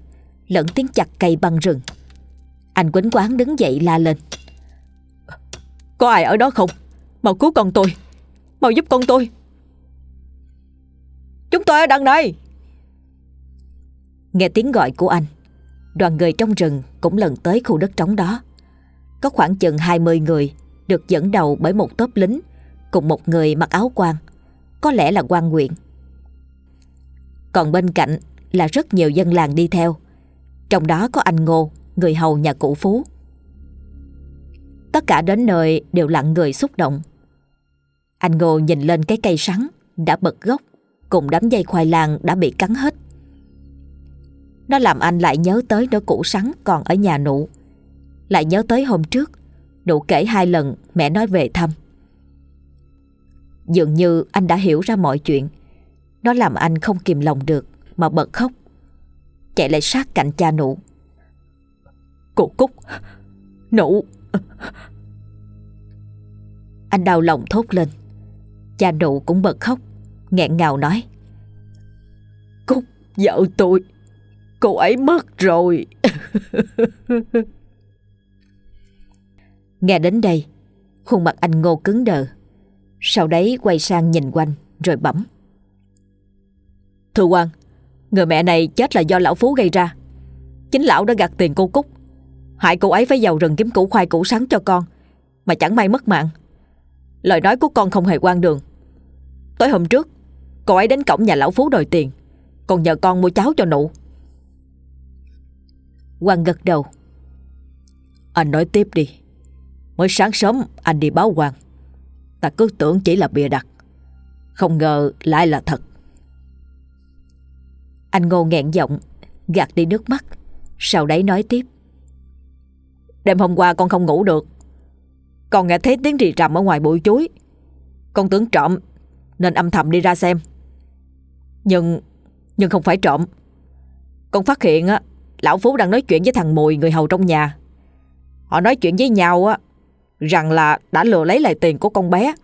Lẫn tiếng chặt cây băng rừng. Anh quýnh quán đứng dậy la lên. Có ai ở đó không? Mau cứu con tôi. Mau giúp con tôi. Chúng tôi ở đằng này. Nghe tiếng gọi của anh, Đoàn người trong rừng cũng lần tới khu đất trống đó. Có khoảng chừng 20 người Được dẫn đầu bởi một tốp lính Cùng một người mặc áo quan Có lẽ là quan nguyện. Còn bên cạnh là rất nhiều dân làng đi theo, Trong đó có anh Ngô, Người hầu nhà cụ Phú. Tất cả đến nơi đều lặng người xúc động. Anh Ngô nhìn lên cái cây sắn Đã bật gốc Cùng đám dây khoai lang đã bị cắn hết. Nó làm anh lại nhớ tới đứa củ sắn còn ở nhà nụ. Lại nhớ tới hôm trước, Nụ kể hai lần mẹ nói về thăm. Dường như anh đã hiểu ra mọi chuyện. Nó làm anh không kìm lòng được Mà bật khóc. Chạy lại sát cạnh cha nụ. Cụ Cúc, Nụ. Anh đau lòng thốt lên. Cha nụ cũng bật khóc, nghẹn ngào nói. Cúc, vợ tôi. Cô ấy mất rồi. Nghe đến đây, Khuôn mặt anh ngô cứng đờ. Sau đấy quay sang nhìn quanh, Rồi bẩm. Thưa quan Người mẹ này chết là do lão Phú gây ra. Chính lão đã gạt tiền cô Cúc. Hại cô ấy phải vào rừng kiếm củ khoai củ sắn cho con, Mà chẳng may mất mạng. Lời nói của con không hề quan đường. Tối hôm trước, Cô ấy đến cổng nhà lão Phú đòi tiền. Còn nhờ con mua cháo cho nụ. Quang gật đầu. Anh nói tiếp đi. Mới sáng sớm, anh đi báo Hoàng Ta cứ tưởng chỉ là bịa đặt. Không ngờ lại là thật. Anh ngô nghẹn giọng, Gạt đi nước mắt. Sau đấy nói tiếp. Đêm hôm qua con không ngủ được. Con nghe thấy tiếng rì rầm ở ngoài bụi chuối. Con tưởng trộm, Nên âm thầm đi ra xem. Nhưng Nhưng không phải trộm. Con phát hiện á Lão Phú đang nói chuyện với thằng Mùi, người hầu trong nhà. Họ nói chuyện với nhau á, Rằng là đã lừa lấy lại tiền của con bé,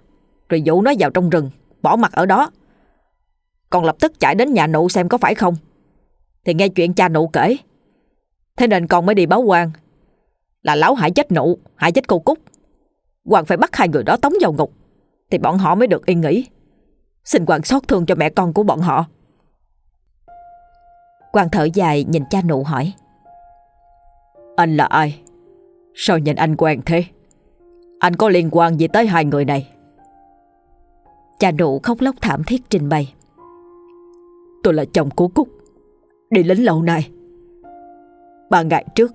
Rồi dụ nó vào trong rừng, Bỏ mặt ở đó. Còn lập tức chạy đến nhà nụ xem có phải không. Thì nghe chuyện cha nụ kể. Thế nên con mới đi báo quan. Là lão hại chết nụ Hại chết cô Cúc. Hoàng phải bắt hai người đó tống vào ngục, Thì bọn họ mới được yên nghỉ. Xin Hoàng xót thương cho mẹ con của bọn họ. Quang thở dài nhìn cha nụ hỏi. Anh là ai? Sao nhìn anh quen thế? Anh có liên quan gì tới hai người này? Cha nụ khóc lóc thảm thiết trình bày. Tôi là chồng của Cúc. Đi lính lâu nay. Ba ngày trước,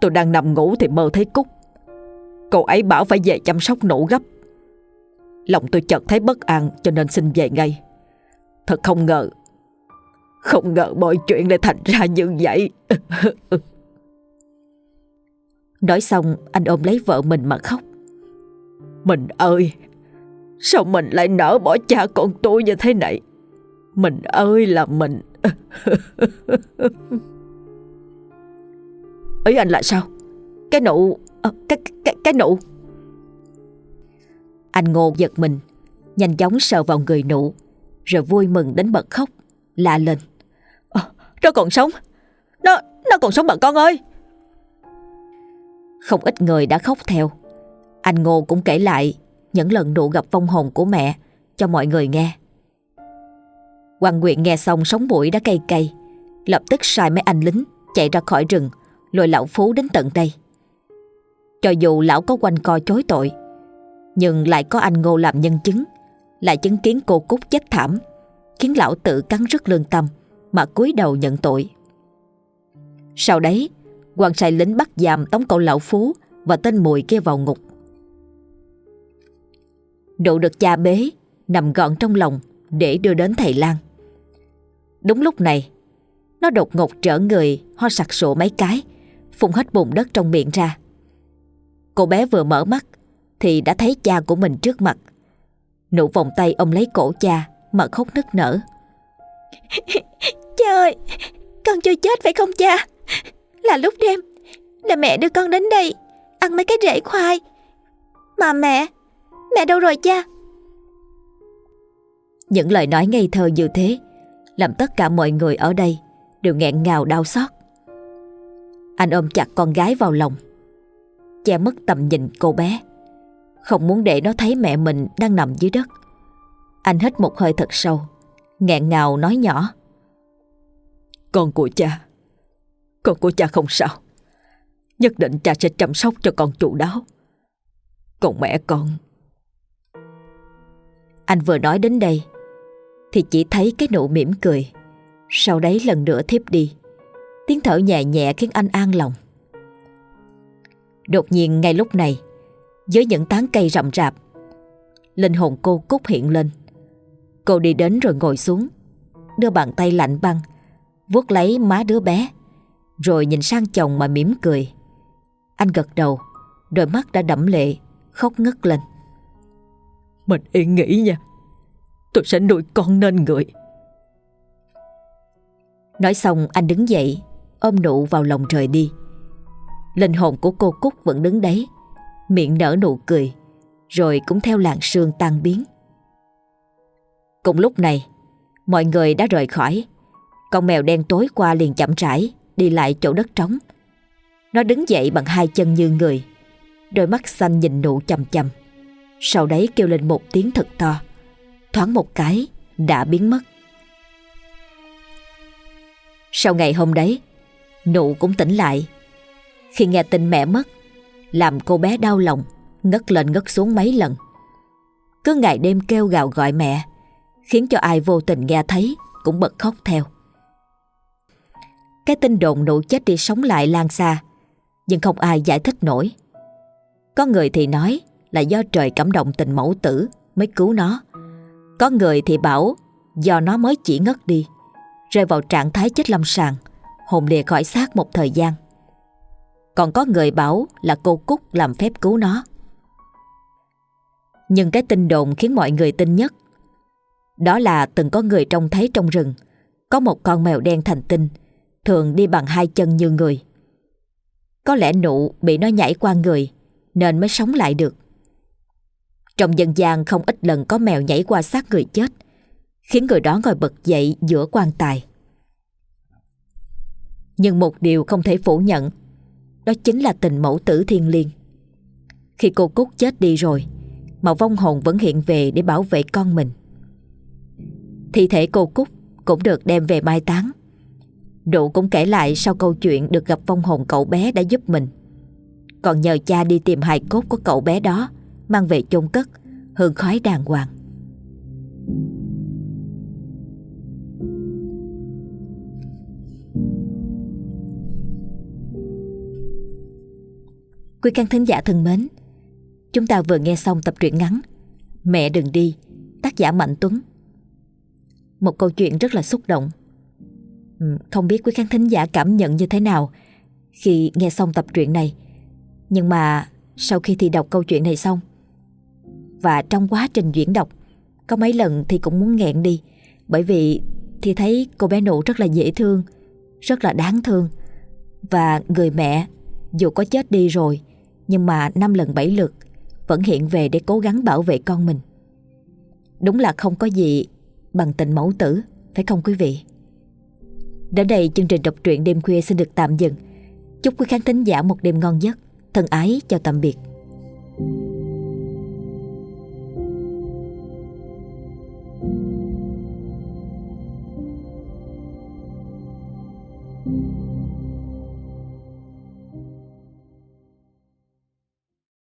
Tôi đang nằm ngủ thì mơ thấy Cúc. Cậu ấy bảo phải về chăm sóc nụ gấp. Lòng tôi chợt thấy bất an Cho nên xin về ngay. Thật không ngờ không ngờ mọi chuyện lại thành ra như vậy. Nói xong anh ôm lấy vợ mình mà khóc. Mình ơi Sao mình lại nỡ bỏ cha con tôi như thế này? Mình ơi là mình. Ý anh là sao? Cái nụ à, cái, cái, cái nụ. Anh ngô giật mình Nhanh chóng sờ vào người nụ Rồi vui mừng đến bật khóc La lên. Nó còn sống. Nó, nó còn sống bà con ơi. Không ít người đã khóc theo. Anh Ngô cũng kể lại Những lần nụ gặp vong hồn của mẹ Cho mọi người nghe. Hoàng Nguyện nghe xong sống mũi đã cay cay. Lập tức sai mấy anh lính Chạy ra khỏi rừng Lôi lão Phú đến tận đây. Cho dù lão có quanh co chối tội Nhưng lại có anh Ngô làm nhân chứng Lại chứng kiến cô Cúc chết thảm Khiến lão tự cắn rứt lương tâm. Mà cúi đầu nhận tội. Sau đấy quan sai lính bắt giam tống cậu lão Phú Và tên mùi kia vào ngục. Độ được cha bế, Nằm gọn trong lòng Để đưa đến thầy Lan Đúng lúc này, Nó đột ngột trở người, Ho sặc sụa mấy cái, Phun hết bùn đất trong miệng ra. Cô bé vừa mở mắt Thì đã thấy cha của mình trước mặt. Nụ vòng tay ông lấy cổ cha Mà khóc nức nở. Con chưa chết phải không cha? Là lúc đêm, Là mẹ đưa con đến đây, Ăn mấy cái rễ khoai. Mà mẹ Mẹ đâu rồi cha? Những lời nói ngây thơ như thế, Làm tất cả mọi người ở đây Đều nghẹn ngào đau xót. Anh ôm chặt con gái vào lòng, Che mất tầm nhìn cô bé, Không muốn để nó thấy mẹ mình đang nằm dưới đất. Anh hít một hơi thật sâu, nghẹn ngào nói nhỏ. Con của cha. Con của cha không sao. Nhất định cha sẽ chăm sóc cho con chủ đáo Còn mẹ con. Anh vừa nói đến đây, Thì chỉ thấy cái nụ mỉm cười. Sau đấy lần nữa thiếp đi. Tiếng thở nhẹ nhẹ khiến anh an lòng. Đột nhiên ngay lúc này Dưới những tán cây rậm rạp, Linh hồn cô Cúc hiện lên. Cô đi đến rồi ngồi xuống, Đưa bàn tay lạnh băng vuốt lấy má đứa bé Rồi nhìn sang chồng mà mỉm cười. Anh gật đầu Đôi mắt đã đẫm lệ Khóc ngất lên. Mình yên nghĩ nha Tôi sẽ nuôi con nên người. Nói xong anh đứng dậy Ôm nụ vào lòng trời đi. Linh hồn của cô Cúc vẫn đứng đấy Miệng nở nụ cười Rồi cũng theo làn sương tan biến. Cùng lúc này Mọi người đã rời khỏi con mèo đen tối qua liền chậm rãi, Đi lại chỗ đất trống. Nó đứng dậy bằng hai chân như người, Đôi mắt xanh nhìn nụ chầm chầm Sau đấy kêu lên một tiếng thật to, Thoáng một cái Đã biến mất. Sau ngày hôm đấy, Nụ cũng tỉnh lại. Khi nghe tin mẹ mất, Làm cô bé đau lòng, Ngất lên ngất xuống mấy lần. Cứ ngày đêm kêu gào gọi mẹ, Khiến cho ai vô tình nghe thấy Cũng bật khóc theo. Cái tin đồn nụ chết đi sống lại lan xa, Nhưng không ai giải thích nổi. Có người thì nói Là do trời cảm động tình mẫu tử Mới cứu nó. Có người thì bảo Do nó mới chỉ ngất đi, Rơi vào trạng thái chết lâm sàng, Hồn lìa khỏi xác một thời gian. Còn có người bảo là cô Cúc làm phép cứu nó. Nhưng cái tin đồn khiến mọi người tin nhất, đó là từng có người trông thấy trong rừng, Có một con mèo đen thành tinh Thường đi bằng hai chân như người. Có lẽ nụ bị nó nhảy qua người, Nên mới sống lại được. Trong dân gian không ít lần có mèo nhảy qua xác người chết, Khiến người đó ngồi bật dậy giữa quan tài. Nhưng một điều không thể phủ nhận, Đó chính là tình mẫu tử thiên liêng. Khi cô Cúc chết đi rồi Mà vong hồn vẫn hiện về để bảo vệ con mình. Thi thể cô Cúc cũng được đem về mai táng. Độ cũng kể lại sau câu chuyện được gặp vong hồn cậu bé đã giúp mình. Còn nhờ cha đi tìm hài cốt của cậu bé đó, Mang về chôn cất, Hương khói đàng hoàng. Quý khán thính giả thân mến, Chúng ta vừa nghe xong tập truyện ngắn Mẹ đừng đi, Tác giả Mạnh Tuấn. Một câu chuyện rất là xúc động. Ừ, không biết quý khán thính giả cảm nhận như thế nào Khi nghe xong tập truyện này. Nhưng mà sau khi thì đọc câu chuyện này xong Và trong quá trình diễn đọc Có mấy lần thì cũng muốn nghẹn đi Bởi vì thì thấy cô bé nụ rất là dễ thương Rất là đáng thương. Và người mẹ dù có chết đi rồi Nhưng mà năm lần bảy lượt Vẫn hiện về để cố gắng bảo vệ con mình. Đúng là không có gì bằng tình mẫu tử, phải không quý vị? Đến đây chương trình đọc truyện đêm khuya xin được tạm dừng. Chúc quý khán thính giả một đêm ngon giấc. Thân ái, chào tạm biệt. thank you